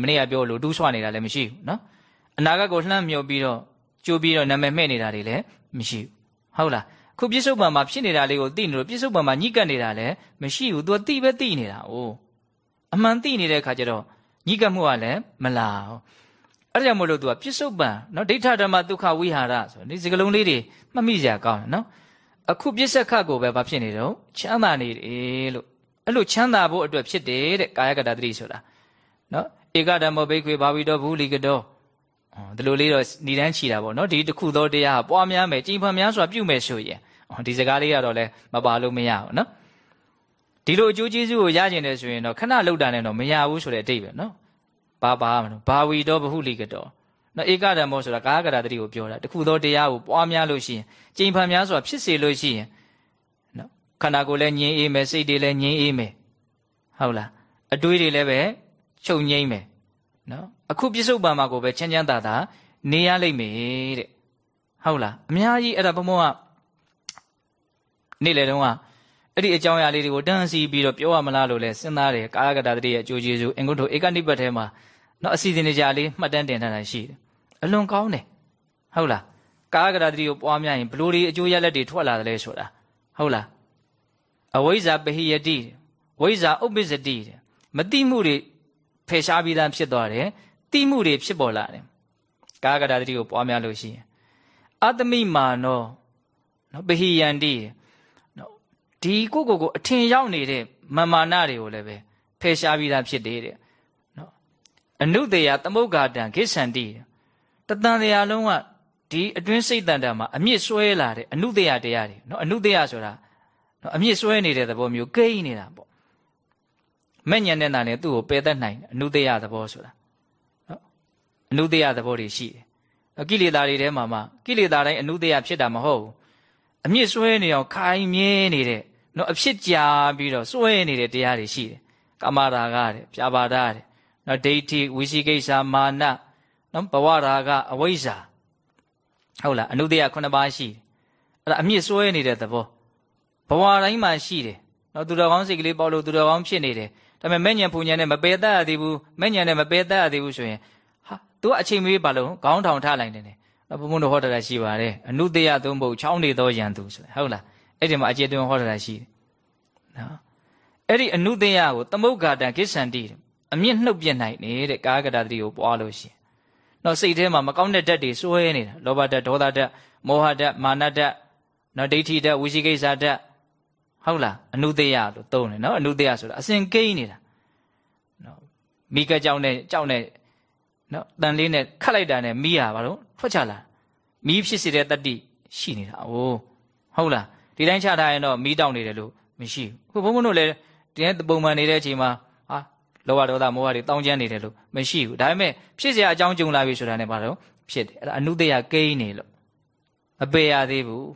မနေ့ကပြောလို့ဒူးဆွနေတာလည်းမရှိဘူးနော်အနာဂတ်ကိုလှမ်းမြုပ်ပြီးတော့ကြိုးပြီးတော့နာမည်မဲ့နေတာတွေလည်းမရှိဘူး ဟုတ်လားခုပြစ္ဆုတ်ပံမှာဖြစ်နေတာလေးကိုသိနေလို့ပြစ္ဆုတ်ပံမှာညှိကပ်နေတာလည်းမရှိဘူး तू သိပဲသိနေတာ哦အမှန်သိနေတဲ့အခါကျတော့ညှိကပ်မှုကလည်းမလာဘူးအဲ့ဒါကြောင့်မလို့ तू ကပြစ္ဆုတ်ပံနော်ဒိဋ္ဌဓမ္မဒုက္ခဝိဟာရဆိုဒီစကလုံးလေးတွေမှတ်မိကြကောင်းတယ်နော်အခုပြစ္ဆက်ခတ်ကိုပဲဘာဖြစ်နေတော့ချမ်းသာနေတယ်လို့အဲ့လိုချမ်းသာဖို့အတွက်ဖြစ်တယ်တဲ့ကာယကတတိဆိုတာနော်ဧကဓမ္မဘိခွေဘာဝီတော်ဘူးလီကတော် ဒီလိုလေးတော့ဏိဒန်းချီတာပေါ့နော်ဒီတခုသောတရားပွားများမယ်ကြင်ဖန်များစွာပြုမယ်ဆိုရင်ဒီစကားလေးကတော့လည်းမပါလို့မရဘူးနော်ဒီလိုအကျိုးကျေးဇူးကိုရကျင်တယ်ဆိုရင်တော့ခဏလောက်တာနဲ့တော့မရဘူးဆိုတဲ့အတိတ်ပဲနော်ဘာပါမလို့ဘာဝီတော်ဘဟုလီကတော်နော်ဧကဓမ္မောဆိုတာကာယကတတိကိုပြောတာတခုသောတရားကိုပွားများလို့ရှိရင်ကြင်ဖန်များစွာဖြစ်စေလို့ရှိရင်နော်ခန္ဓာကိုယ်လည်းငြင်းအေးမယ်စိတ်တွေလည်းငြင်းအေးမယ်ဟုတ်လားအတွေးတွေလည်းပဲချုပ်ငြိမ့်မယ် နော်အခုပြစ္ဆုတ်ပံမှာကိုပဲချမ်းချမ်းသာသာနေရလိမ့်မယ်တဲ့ဟုတ်လားအများကြီးအဲ့ဒါဘုံဘုံကနေ့လေတုန်းကအဲ့ဒီအကြောင်းအရာလေးတွေကိုတန်းစီပြီးတော့ပြောရမလားလို့လဲစဉ်းစားတယ်ကာယကတာတတိရဲ့အကျိုးကျေးဇူးအင်္ဂုတ္တဧကနိပတ်ထဲမှာနော်အစီအစဉ်ကြလေးမှတ်တမ်းတင်ထားတာရှိတယ်အလွန်ကောင်းတယ်ဟုတ်လားကာယကတာတတိကိုပွားများရင်ဘလို့ဒီအကျိုးရလက်တွေထွက်လာတယ်လဲဆိုတာဟုတ်လားအဝိဇ္ဇာပဟိယတိဝိဇ္ဇာဥပ္ပစ္စတိမတိမှုတွေ ဖယ်ရှားပြီးသားဖြစ်သွားတယ်တိမှုတွေဖြစ်ပေါ်လာတယ်ကာယကတာတတိကိုပွားများလို့ရှိရင်အတမိမာနောနော်ပဟိယန္တိနော်ဒီကိုကိုကိုအထင်ရောက်နေတဲ့မမာနတွေကိုလည်းပဲဖယ်ရှားပြီးသားဖြစ်တယ်တဲ့နော်အနုတေယသမုဂ္ဂတံခိစ္ဆန္တိတတန်တရားလုံးကဒီအတွင်းစိတ်တန်တာမှာအမြင့်ဆွဲလာတဲ့အနုတေယတရားတွေနော်အနုတေယဆိုတာနော်အမြင့်ဆွဲနေတဲ့သဘောမျိုးကိန်းနေတာပေါ့ မဲ့ညံတဲ့နာနဲ့သူ့ကိုပယ်တတ်နိုင်အနုတေယသဘောဆိုတာနော်အနုတေယသဘောတွေရှိတယ်ကိလေသာတွေထဲမှာမှကိလေသာတိုင်းအနုတေယဖြစ်တာမဟုတ်ဘူးအမြင့်ဆွဲနေအောင်ခိုင်မြဲနေတဲ့နော်အဖြစ်ကြာပြီးတော့စွဲနေတဲ့တရားတွေရှိတယ်ကာမရာဂတဲ့ပြာပါဒတဲ့နော်ဒိဋ္ဌိဝိသိကိစ္စမာနနော်ဘဝရာဂအဝိဇ္ဇာဟုတ်လားအနုတ္တယ9ပါးရှိတယ်အဲ့ဒါအမြင့်စွဲနေတဲ့သဘောဘဝတိုင်းမှာရှိတယ်နော်သူတော်ကောင်းစိတ်ကလေးပေါလို့သူတော်ကောင်းဖြစ်နေတယ် ဒါပေမဲ့မဲ့ညံဖူညံနဲ့မပယ်တတ်ရသေးဘူးမဲ့ညံနဲ့မပယ်တတ်ရသေးဘူးဆိုရင်ဟာသူကအချိန်မေးပါလို့ခေါင်းထောင်ထားလိုက်တယ်နော်ဘုံဘုံတို့ဟောတာရှိပါတယ်အနုတ္တယသုံးပုတ်ချောင်းနေသောယံသူဆိုဟုတ်လားအဲ့ဒီမှာအကျေတွင်ဟောတာရှိတယ်နော်အဲ့ဒီအနုတယကိုသမုဂ္ဂါတံကိစ္ဆန္တိအမြင့်နှုတ်ပြနိုင်နေတဲ့ကာယကတတိကိုပွားလို့ရှိရင်နော်စိတ်ထဲမှာမကောင်းတဲ့ဓာတ်တွေစွဲနေတာလောဘဓာတ်ဒေါသဓာတ်မောဟဓာတ်မာနဓာတ်နော်ဒိဋ္ဌိဓာတ်ဝိသိကိစ္စဓာတ် ဟုတ်လားအနုတယလို့သုံးတယ်နော်အနုတယဆိုတာအစဉ်ကိန်းနေတာနော်မိကကြောင်နဲ့ကြောက်နဲ့နော်တန်လေးနဲ့ခတ်လိုက်တာနဲ့မိရပါတော့ထွက်ချလာမီးဖြစ်စေတဲ့တတ္တိရှိနေတာအိုးဟုတ်လားဒီတိုင်းချထားရင်တော့မီးတောက်နေတယ်လို့မရှိဘူးခုဘုန်းဘုန်းတို့လည်းဒီနေ့ပုံမှန်နေတဲ့အချိန်မှာဟာလောဘဒေါသမောဟတွေတောင်းကျမ်းနေတယ်လို့မရှိဘူးဒါပေမဲ့ဖြစ်เสียအကြောင်းကြုံလာပြီဆိုတာနဲ့ဘာလို့ဖြစ်တယ်အဲ့ဒါအနုတ္တယကိန်းနေလို့မပေရသေးဘူး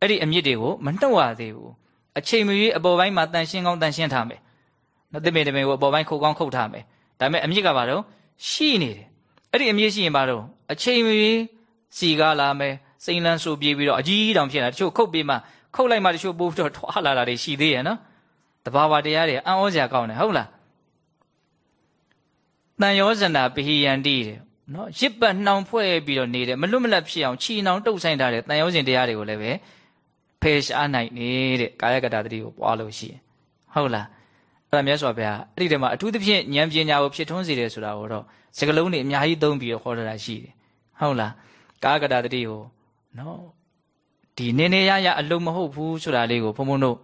အဲ့ဒီအမြင့်တွေကိုမနှုတ်ရသေးဘူး အချိန်မရွေးအပေါ်ပိုင်းမှာတန်ရှင်းကောင်းတန်ရှင်းထားမယ်နော်တမေတမေကိုအပေါ်ပိုင်းခုတ်ကောင်းခုတ်ထားမယ်ဒါပေမဲ့အမြင့်ကဘာလို့ရှိနေတယ်အဲ့ဒီအမြင့်ရှိရင်ဘာလို့အချိန်မရွေးစီကားလာမယ်စိန်လန်းဆူပြေးပြီးတော့အကြီးတောင်ဖြစ်လာတချို့ခုတ်ပြီးမှခုတ်လိုက်မှတချို့ပိုးပြီးတော့ထွာလာတာတွေရှိသေးရဲ့နော်တဘာဝတရားတွေအံ့ဩစရာကောင်းတယ်ဟုတ်လားတန်ယောဇနာပဟိယန္တိတဲ့နော်ရစ်ပတ်နှောင်ဖွဲ့ပြီးတော့နေတယ်မလွတ်မလပ်ဖြစ်အောင်ချီနှောင်တုတ်ဆိုင်ထားတဲ့တန်ယောဇဉ်တရားတွေကိုလည်းပဲ ဖယ်ရှားနိုင်နေတဲ့ကာယကတတတိကိုပွားလို့ရှိရင်ဟုတ်လားအဲ့ဒါမြတ်စွာဘုရားအဲ့ဒီတည်းမှာအထူးသဖြင့်ဉာဏ်ပညာကိုဖြစ်ထွန်းစေတယ်ဆိုတာကိုတော့စကလုံးတွေအများကြီးသုံးပြီးတော့ဟောတာရှိတယ်ဟုတ်လားကာယကတတတိကိုနော်ဒီနေနေရရအလုံးမဟုတ်ဘူးဆိုတာလေးကိုဘုံဘုံတို့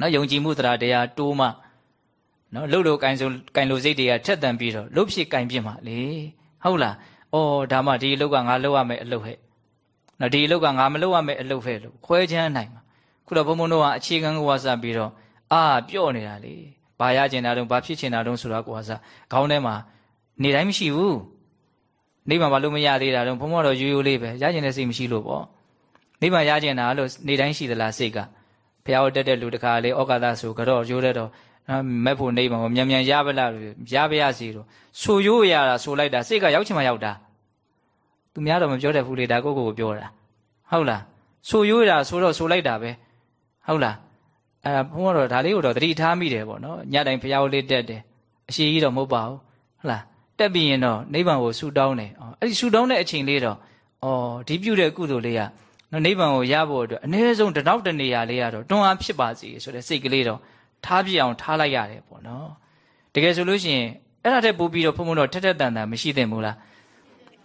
နော်ယုံကြည်မှုတရားတရားတိုးမှနော်လှုပ်လို့ကင်စုံကင်လို့စိတ်တွေကထက်တန်ပြီးတော့လှုပ်ဖြစ်ကင်ပြစ်မှလေဟုတ်လားအော်ဒါမှဒီအလုပ်ကငါလုပ်ရမယ်အလုပ်ဟဲ့ နော်ဒီအလုပ်ကငါမလုပ်ရမယ်အလုပ်ဟဲ့လို့ခွဲချမ်းနိုင်မှာခုတော့ဘုံဘုံတို့ကအခြေခံကိုဝါစပြီးတော့အာပြော့နေတာလေဘာရကျင်တာတုံးဘာဖြစ်ချင်တာတုံးဆိုတာကိုဝါစခေါင်းထဲမှာနေတိုင်းမရှိဘူးနေမှာဘာလို့မရသေးတာတုံးဘုံဘုံတော့ရိုးရိုးလေးပဲရကျင်တဲ့စိတ်မရှိလို့ပေါ့နေမှာရကျင်တာလို့နေတိုင်းရှိသလားစိတ်ကဖះတက်တဲ့လူတခါလေဩကာသဆိုကတော့ရိုးတဲ့တော့နော်မက်ဖို့နေမှာမြန်မြန်ရပါလားရပါရစီတော့ဆိုရိုးရတာဆိုလိုက်တာစိတ်ကရောက်ချင်မှရောက်တာ သူများတော့မပြောတတ်ဘူးလေဒါကိုကိုကိုပြောတာဟုတ်လားဆိုရိုးရဆိုတော့ဆိုလိုက်တာပဲဟုတ်လားအဲဘုန်းကတော့ဒါလေးကိုတော့သတိထားမိတယ်ပေါ့နော်ညတိုင်းဖះကိုလေးတက်တယ်အရှိကြီးတော့မဟုတ်ပါဘူးဟုတ်လားတက်ပြီးရင်တော့နိဗ္ဗာန်ကိုဆူတောင်းတယ်အဲ့ဒီဆူတောင်းတဲ့အချိန်လေးတော့ဩဒီပြုတဲ့ကုသိုလ်လေးကနော်နိဗ္ဗာန်ကိုရဖို့အတွက်အနည်းဆုံးတနောက်တနေရာလေးရတော့တွန်းအားဖြစ်ပါစေဆိုတဲ့စိတ်ကလေးတော့ထားပြအောင်ထားလိုက်ရတယ်ပေါ့နော်တကယ်ဆိုလို့ရှိရင်အဲ့ဒါတက်ပို့ပြီးတော့ဖုံဖုံတော့ထက်ထက်တန်တန်မရှိသင့်ဘူးလား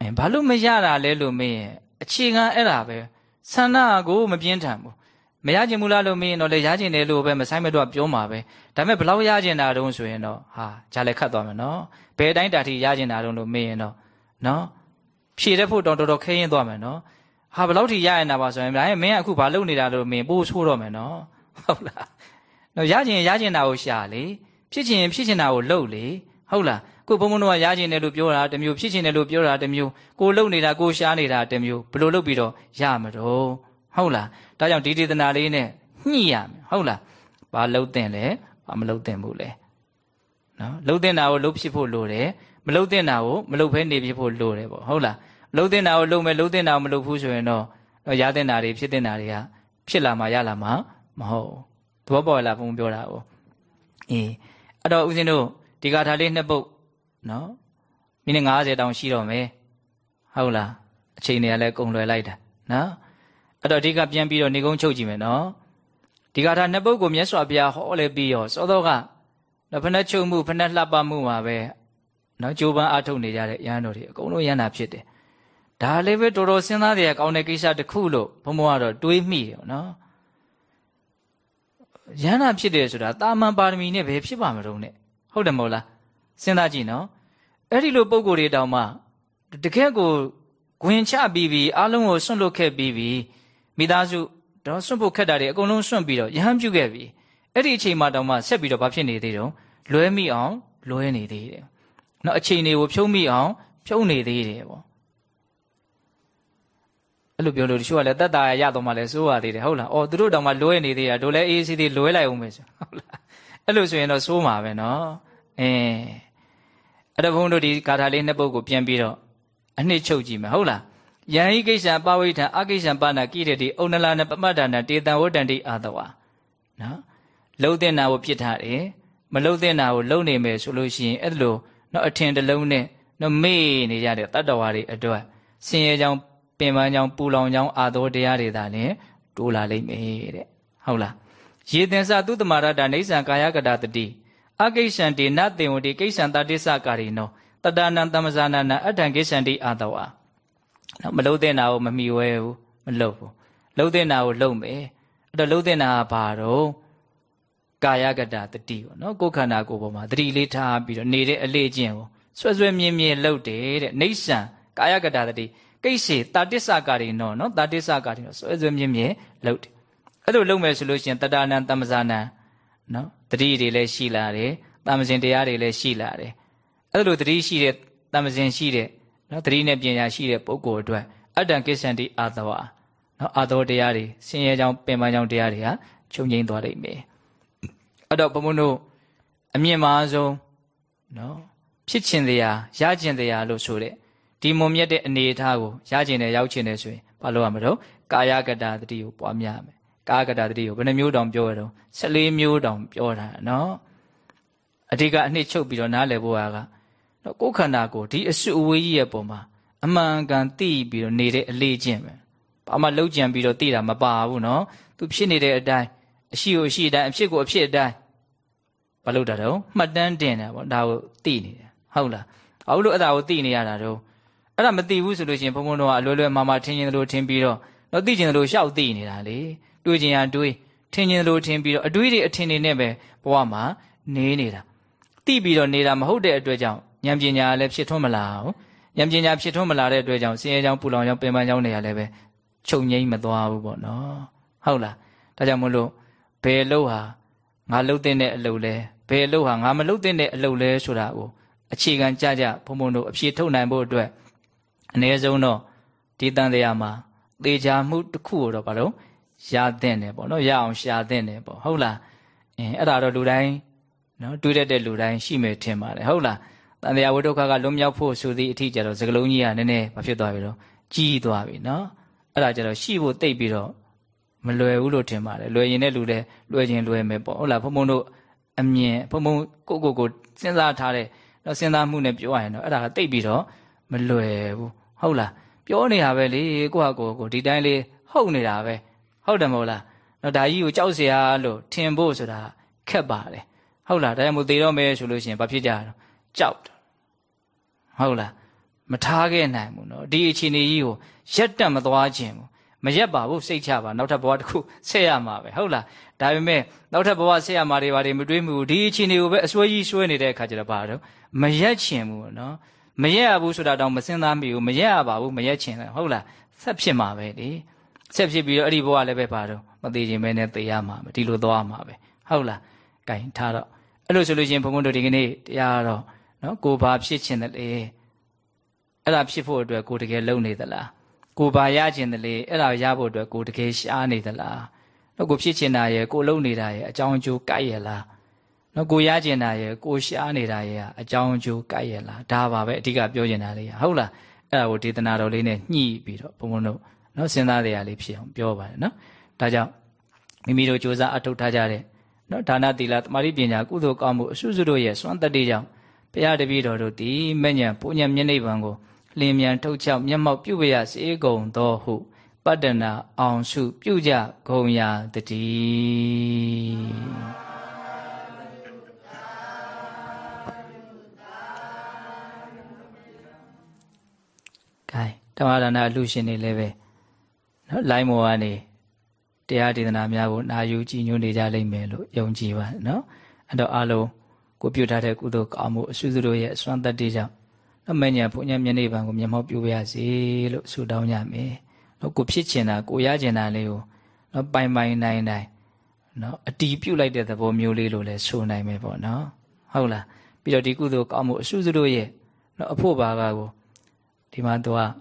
အဲဘာလို့မရတာလဲလို့မင်းရဲ့အခြေခံအဲ့ဒါပဲဆန္ဒကိုမပြင်းထန်ဘူးမရကျင်ဘူးလားလို့မင်းတော့လေရကျင်တယ်လို့ပဲမဆိုင်မတော့ပြောမှာပဲဒါပေမဲ့ဘလောက်ရကျင်တာတုံးဆိုရင်တော့ဟာဂျာလည်းခတ်သွားမယ်နော်ဘယ်တိုင်းတာထိရကျင်တာတုံးလို့မင်းရင်တော့နော်ဖြည့်တဲ့ဖို့တော့တော်တော်ခဲရင်သွားမယ်နော်ဟာဘလောက်ထိရရင်တာပါဆိုရင်ဒါရင်မင်းကအခုဘာလုပ်နေတာလို့မင်းပို့ဆိုးတော့မယ်နော်ဟုတ်လားနော်ရကျင်ရကျင်တာကိုရှာလေဖြစ်ချင်ဖြစ်ချင်တာကိုလုပ်လေဟုတ်လား ကိုဘုံဘုံတို့ကရကျင်တယ်လို့ပြောတာတမျိုးဖြစ်ချင်တယ်လို့ပြောတာတမျိုးကိုလုပ်နေတာကိုရှားနေတာတမျိုးဘယ်လိုလုပ်ပြီးတော့ရမှာတော့ဟုတ်လားဒါကြောင့်ဒီဒေသနာလေးနဲ့ညှိရမယ်ဟုတ်လားဘာလုပ်တင်လဲဘာမလုပ်တင်ဘူးလဲနော်လုပ်တင်တာကိုလုပ်ဖြစ်ဖို့လိုတယ်မလုပ်တင်တာကိုမလုပ်ဖဲနေဖြစ်ဖို့လိုတယ်ပေါ့ဟုတ်လားလှုပ်တင်တာကိုလှုပ်မယ်လှုပ်တင်တာကိုမလှုပ်ဘူးဆိုရင်တော့ရတင်တာတွေဖြစ်တင်တာတွေကဖြစ်လာမှရလာမှမဟုတ်သဘောပေါက်လားဘုံပြောတာကိုအေးအဲ့တော့ဦးဇင်းတို့ဒီကာထာလေးနှစ်ပုတ် နော်မိနစ်90တောင်ရှိတော့မယ်ဟုတ်လားအချိန်တွေကလည်းကုန်လွယ်လိုက်တာနော်အဲ့တော့ဒီကပြန်ပြီးတော့နေကုန်းချုပ်ကြည့်မယ်နော်ဒီကာထာနှစ်ပုတ်ကိုမြတ်စွာဘုရားဟောလဲပြီးရောစောတော့ကဖဏချုပ်မှုဖဏလှပမှုမှာပဲနော်ကြိုးပမ်းအားထုတ်နေကြတဲ့ရဟန်းတော်တွေအကုန်လုံးရဟန္တာဖြစ်တယ်ဒါလည်းပဲတော်တော်စဉ်းစားတယ်ကောင်းတဲ့ကိစ္စတစ်ခုလို့ဘုံဘုံကတော့တွေးမိတယ်နော်ရဟန္တာဖြစ်တယ်ဆိုတာတာမန်ပါရမီနဲ့ဘယ်ဖြစ်ပါမလို့နဲ့ဟုတ်တယ်မဟုတ်လားစဉ်းစားကြည့်နော် အဲ့ဒီလိုပုံကိုယ်တွေတောင်မှတကယ်ကိုဂွင်ချပြီးပြီးအားလုံးကိုစွန့်လွတ်ခဲ့ပြီးပြီးမိသားစုတော့စွန့်ဖို့ခက်တာတွေအကုန်လုံးစွန့်ပြီးတော့ယဟန်ပြုခဲ့ပြီအဲ့ဒီအချိန်မှတောင်မှဆက်ပြီးတော့ဘာဖြစ်နေသေးတော့လွဲမိအောင်လွဲနေသေးတယ်နော်အချိန်တွေကိုဖြုံးမိအောင်ဖြုံးနေသေးတယ်ပေါ့အဲ့လိုပြောလို့တချို့ကလည်းတက်တာရတော့မှလည်းစိုးရသေးတယ်ဟုတ်လားအော်သူတို့တောင်မှလွဲနေသေးတာတို့လည်းအေးစီးသေးလွဲလိုက်အောင်ပဲဆိုဟုတ်လားအဲ့လိုဆိုရင်တော့စိုးမှာပဲနော်အင်း အဲ့တော့ဘုန်းတို့ဒီဂါထာလေးနှစ်ပုဒ်ကိုပြန်ပြီးတော့အနှစ်ချုပ်ကြည့်မယ်ဟုတ်လားယံဟိကိစ္စပဝိထံအကိစ္စပါဏကိရတိဩနလာနပမတ္တနာတေတံဝတ္တန္တိအာတဝါနော်လှုပ်တဲ့နာကိုပြစ်ထားတယ်မလှုပ်တဲ့နာကိုလှုပ်နေမယ်ဆိုလို့ရှိရင်အဲ့လိုနော်အထင်တလုံးနဲ့နော်မေ့နေကြတဲ့တတ္တဝါတွေအတွက်ဆင်းရဲကြောင်းပင်ပန်းကြောင်းပူလောင်ကြောင်းအာသောတရားတွေသာလျှင်တိုးလာလိမ့်မယ်တဲ့ဟုတ်လားယေသင်္စသုတမရတနေဆံကာယကတာတတိ အကိရှံတေနတေဝတိကိရှံတတိစကာရီနောတတနံတမဇာနာနအထံကိရှံတိအာတဝါနော်မလုံးတဲ့နာကိုမမီဝဲဘူးမလုံးဘူးလုံးတဲ့နာကိုလုံးမယ်အဲ့တော့လုံးတဲ့နာကဘာတော့ကာယကတာတတိပေါ့နော်ကိုယ်ခန္ဓာကိုယ်ပေါ်မှာတတိလေးထားပြီးတော့နေတဲ့အလေ့ကျင့်ကိုဆွဲဆွဲမြင်းမြင်းလှုပ်တယ်တဲ့နေဆံကာယကတာတတိကိစေတာတိစကာရီနောနော်တာတိစကာရီနောဆွဲဆွဲမြင်းမြင်းလှုပ်တယ်အဲ့လိုလုပ်မယ်ဆိုလို့ရှိရင်တတနံတမဇာနံနော် တတိတွေလည်းရှိလာတယ်တမဇင်တရားတွေလည်းရှိလာတယ်အဲ့လိုတတိရှိတဲ့တမဇင်ရှိတဲ့နော်တတိနဲ့ပညာရှိတဲ့ပုဂ္ဂိုလ်အတွက်အတ္တကိစ္ဆန္တိအာသဝနော်အာသောတရားတွေဆင်းရဲကြောင်းပင်ပန်းကြောင်းတရားတွေဟာချုပ်ငိမ့်သွားလိမ့်မယ်အဲ့တော့ဘုံဘုံတို့အမြင့်မားဆုံးနော်ဖြစ်ခြင်းတရားရခြင်းတရားလို့ဆိုတဲ့ဒီမုံမြတ်တဲ့အနေအထားကိုရခြင်းနဲ့ရောက်ခြင်းနဲ့ဆိုရင်ဘာလို့ရမလို့ကာယကတာတတိကိုပွားများမယ် ကာကတာတတိကိုဘယ်နှမျိုးတောင်ပြောရတော့14မျိုးတောင်ပြောတာနော်အဓိကအနှစ်ချုပ်ပြီးတော့နားလည်ဖို့ကနော်ကိုယ်ခန္ဓာကိုဒီအစုအဝေးကြီးရဲ့ပုံမှာအမှန်ကန်သိပြီးတော့နေတဲ့အလေးချင်းပဲဘာမှလှုပ်ကြံပြီးတော့သိတာမပါဘူးနော်သူဖြစ်နေတဲ့အတိုင်းအရှိကိုအရှိအတိုင်းအဖြစ်ကိုအဖြစ်အတိုင်းဘာလို့တာတော့မှတ်တမ်းတင်တယ်ပေါ့ဒါကိုသိနေတယ်ဟုတ်လားဘာလို့အဲ့ဒါကိုသိနေရတာတော့အဲ့ဒါမသိဘူးဆိုလို့ရှိရင်ဘုံဘုံတော့အလွယ်လွယ်မာမာထင်ရင်လို့ထင်ပြီးတော့တော့သိချင်တယ်လို့ရှောက်သိနေတာလေ တွေးချင်ရတွေးထင်ချင်လို့ထင်ပြီးတော့အတွေးတွေအထင်တွေနဲ့ပဲဘဝမှာနေနေတာသိပြီးတော့နေတာမဟုတ်တဲ့အတွက်ကြောင့်ဉာဏ်ပညာလည်းဖြစ်ထွန်းမလာဘူးဉာဏ်ပညာဖြစ်ထွန်းမလာတဲ့အတွက်ကြောင့်ဆင်းရဲကြောင့်ပူလောင်ကြောင့်ပင်ပန်းကြောင့်နေရလည်းပဲချုပ်ငိမ့်မသွားဘူးပေါ့နော်ဟုတ်လားဒါကြောင့်မလို့ဘယ်လို့ဟာငါလှုပ်တဲ့အလုပ်လဲဘယ်လို့ဟာငါမလှုပ်တဲ့အလုပ်လဲဆိုတာကိုအခြေခံကြကြဘုံဘုံတို့အဖြေထုတ်နိုင်ဖို့အတွက်အ ਨੇ ဆုံးတော့ဒီတန်တရားမှာသေချာမှုတစ်ခုတော့ဘာလို့ ရတဲ့တယ်ပေါ့နော်ရအောင်ရှာတဲ့တယ်ပေါ့ဟုတ်လားအင်းအဲ့ဒါတော့လူတိုင်းနော်တွေးတတ်တဲ့လူတိုင်းရှိမယ်ထင်ပါတယ်ဟုတ်လားတန်တရားဝိဒုက္ခကလွန်မြောက်ဖို့ဆိုသည့်အထီးကျတော့စကလုံးကြီးကနည်းနည်းမဖြစ်သွားပြီတော့ကြီးသွားပြီနော်အဲ့ဒါကျတော့ရှိဖို့တိတ်ပြီးတော့မလွယ်ဘူးလို့ထင်ပါတယ်လွယ်ရင်လည်းလူလည်းလွယ်ခြင်းလွယ်မယ်ပေါ့ဟုတ်လားဘုံဘုံတို့အမြင်ဘုံဘုံကိုကိုကိုစဉ်းစားထားတဲ့တော့စဉ်းစားမှုနဲ့ပြောရရင်တော့အဲ့ဒါကတိတ်ပြီးတော့မလွယ်ဘူးဟုတ်လားပြောနေတာပဲလေကိုယ့်ဟာကိုယ်ကိုဒီတိုင်းလေးဟုတ်နေတာပဲ ဟုတ်တယ်မဟုတ်လားနော်ဒါကြီးကိုကြောက်เสียလို့ထင်ဖို့ဆိုတာခက်ပါတယ်ဟုတ်လားဒါကြောင့်မို့သေတော့မယ်ဆိုလို့ရှိရင်ဘာဖြစ်ကြတော့ကြောက်တယ်ဟုတ်လားမထားခဲ့နိုင်ဘူးနော်ဒီအခြေအနေကြီးကိုရက်တက်မသွားခြင်းဘူးမရက်ပါဘူးစိတ်ချပါနောက်ထပ်ဘဝတစ်ခုဆက်ရမှာပဲဟုတ်လားဒါပေမဲ့နောက်ထပ်ဘဝဆက်ရမှာတွေဘာတွေမတွေးမှုဒီအခြေအနေကိုပဲအစွဲကြီးစွဲနေတဲ့အခါကျတော့ဘာတော့မရက်ချင်ဘူးနော်မရက်ရဘူးဆိုတာတော့မစင်သားမိဘူးမရက်ရပါဘူးမရက်ချင်တယ်ဟုတ်လားဆက်ဖြစ်မှာပဲလေ ဆက်ဖြစ်ပြီးတော့အဲ့ဒီဘဝလည်းပဲပါတော့မသေးခြင်းပဲနဲ့သေရမှာပဲဒီလိုသွားမှာပဲဟုတ်လားကင်ထားတော့အဲ့လိုဆိုလို့ချင်းဘုံဘုံတို့ဒီကနေ့တရားတော့နော်ကိုဘာဖြစ်ခြင်းတယ်လေအဲ့ဒါဖြစ်ဖို့အတွက်ကိုတကယ်လုံနေသလားကိုဘာရခြင်းတယ်လေအဲ့ဒါရဖို့အတွက်ကိုတကယ်ရှားနေသလားတော့ကိုဖြစ်ချင်တာရဲ့ကိုလုံနေတာရဲ့အကြောင်းအကျိုးကိုက်ရလားနော်ကိုရကျင်တာရဲ့ကိုရှားနေတာရဲ့အကြောင်းအကျိုးကိုက်ရလားဒါပါပဲအဓိကပြောချင်တာလေးဟုတ်လားအဲ့ဒါကိုဒေသနာတော်လေးနဲ့ညှိပြီးတော့ဘုံဘုံတို့ နော်စဉ်းစားတရားလေးဖြစ်အောင်ပြောပါတယ်နော်ဒါကြောင့်မိမိတို့စ조사အထောက်ထားကြတဲ့နော်ဒါနသီလတမာတိပညာကုသိုလ်ကောင်းမှုအစွစုတို့ရဲ့စွမ်းတတ္တိကြောင့်ဘုရားတပည့်တော်တို့သည်မဉ္ဇဉ်ပူညံမျက်နှိပ်ပံကိုလင်းမြန်ထုတ်ချောက်မျက်မှောက်ပြုပရစေကုန်သောဟုပတ္တနာအောင်စုပြုကြဂုံရာတည်းဓမ္မဒါနအလှရှင်တွေလည်းပဲ နော်လိုင်းမောကနေတရားဒေသနာများကိုနာယူကြည်ညိုနေကြလိမ့်မယ်လို့ယုံကြည်ပါနော်အဲ့တော့အားလုံးကိုပြုထားတဲ့ကုသိုလ်ကောင်းမှုအစွစုတို့ရဲ့အစွမ်းတတ္တိကြောင့်နမညာဘုညမျက်နှိပ်ပံကိုမျက်မှောက်ပြုပါရစေလို့ဆုတောင်းကြမယ်နော်ကိုဖြစ်ချင်တာကိုရချင်တာလေးကိုနော်ပိုင်ပိုင်နိုင်နိုင်နော်အတီးပြုတ်လိုက်တဲ့သဘောမျိုးလေးလို့လည်းဆိုနိုင်မယ်ပေါ့နော်ဟုတ်လားပြီးတော့ဒီကုသိုလ်ကောင်းမှုအစွစုတို့ရဲ့နော်အဖို့ပါကကိုဒီမှာတော့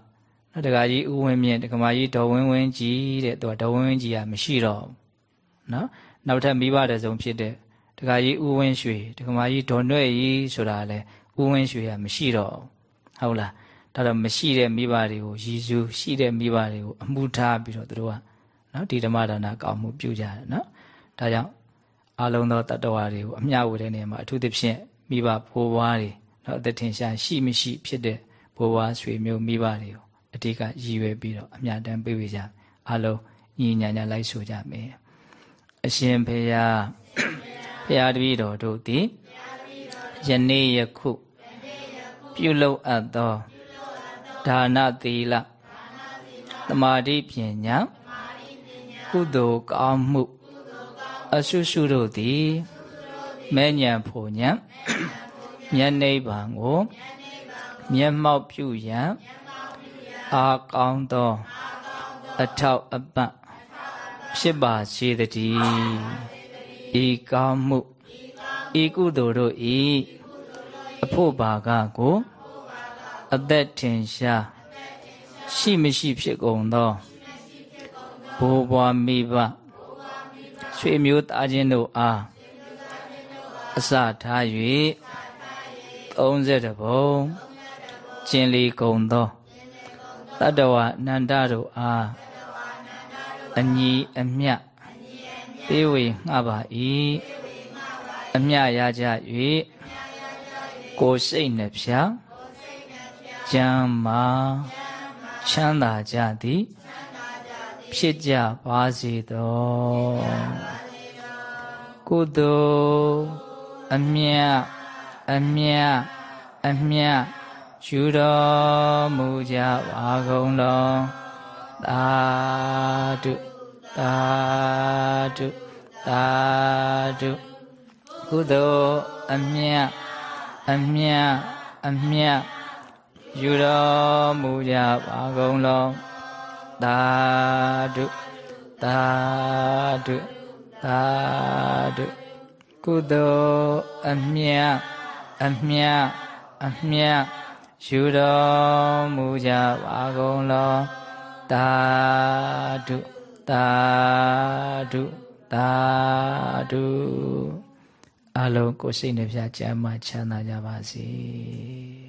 နော်တခါကြီးဦးဝင်းမြင့်တခါမကြီးဒေါ်ဝင်းဝင်းကြီးတဲ့သူကဒေါ်ဝင်းဝင်းကြီးကမရှိတော့နော်နောက်ထပ်မိဘတဲ့ဆုံးဖြစ်တဲ့တခါကြီးဦးဝင်းရွှေတခါမကြီးဒေါ်နှွဲ့ကြီးဆိုတာလဲဦးဝင်းရွှေကမရှိတော့ဟုတ်လားဒါတော့မရှိတဲ့မိဘတွေကိုရည်စူးရှိတဲ့မိဘတွေကိုအမှုထားပြီးတော့သူတို့ကနော်ဒီဓမ္မဒါနကောင်းမှုပြုကြတယ်နော်ဒါကြောင့်အလုံးသောတတ္တဝါတွေကိုအမျှဝေတဲ့နေရာမှာအထူးသဖြင့်မိဘဘိုးဘွားတွေနော်အသက်ထင်ရှားရှိမရှိဖြစ်တဲ့ဘိုးဘွားဆွေမျိုးမိဘတွေကို အတိကရည်ရွယ်ပြီးတော့အမြတ်တမ်းပေးဝေကြအားလုံးညီညာညာလိုက်ဆိုကြမယ်အရှင်ဖေယဖရာတပည့်တော်တို့သည်ယနေ့ယခုပြုလုပ်အပ်သောဒါနသီလသမာဓိပညာကုသိုလ်ကောင်းမှုအဆုစုတို့သည်မဲ့ညံဖို့ညံမျက်နှိဗ္ဗာန်ကိုမျက်မှောက်ပြုရန် အာကောင်းသောအထောက်အပံ့ဖြစ်ပါစေတည်းဤကောင်းမှုဤကုသိုလ်တို့ဤအဖို့ဘာကကိုအသက်ထင်ရှားရှိမရှိဖြစ်ကုန်သောဘိုးဘွားမိဘဆွေမျိုးသားချင်းတို့အားအစထား၍30ဘုံကျင်လီကုန်သော တတ္တဝအနန္တတို့အားအညီအမျှပေးဝေငှပါ၏အမျှရကြ၍ကိုယ်စိတ်နှဖျားကျမ်းမာချမ်းသာကြသည်ဖြစ်ကြပါစေသောကုသိုလ်အမြတ်အမြတ်အမြတ် ယူတော်မူကြပါကုန်လောသာဓုသာဓုသာဓုကုသိုလ်အမြတ်အမြတ်အမြတ်ယူတော်မူကြပါကုန်လောသာဓုသာဓုသာဓုကုသိုလ်အမြတ်အမြတ်အမြတ် ယူတော်မူကြပါကုန်လောသာဓုသာဓုသာဓုအလုံးကိုယ်စိတ်နှပြချမ်းသာချမ်းသာကြပါစေ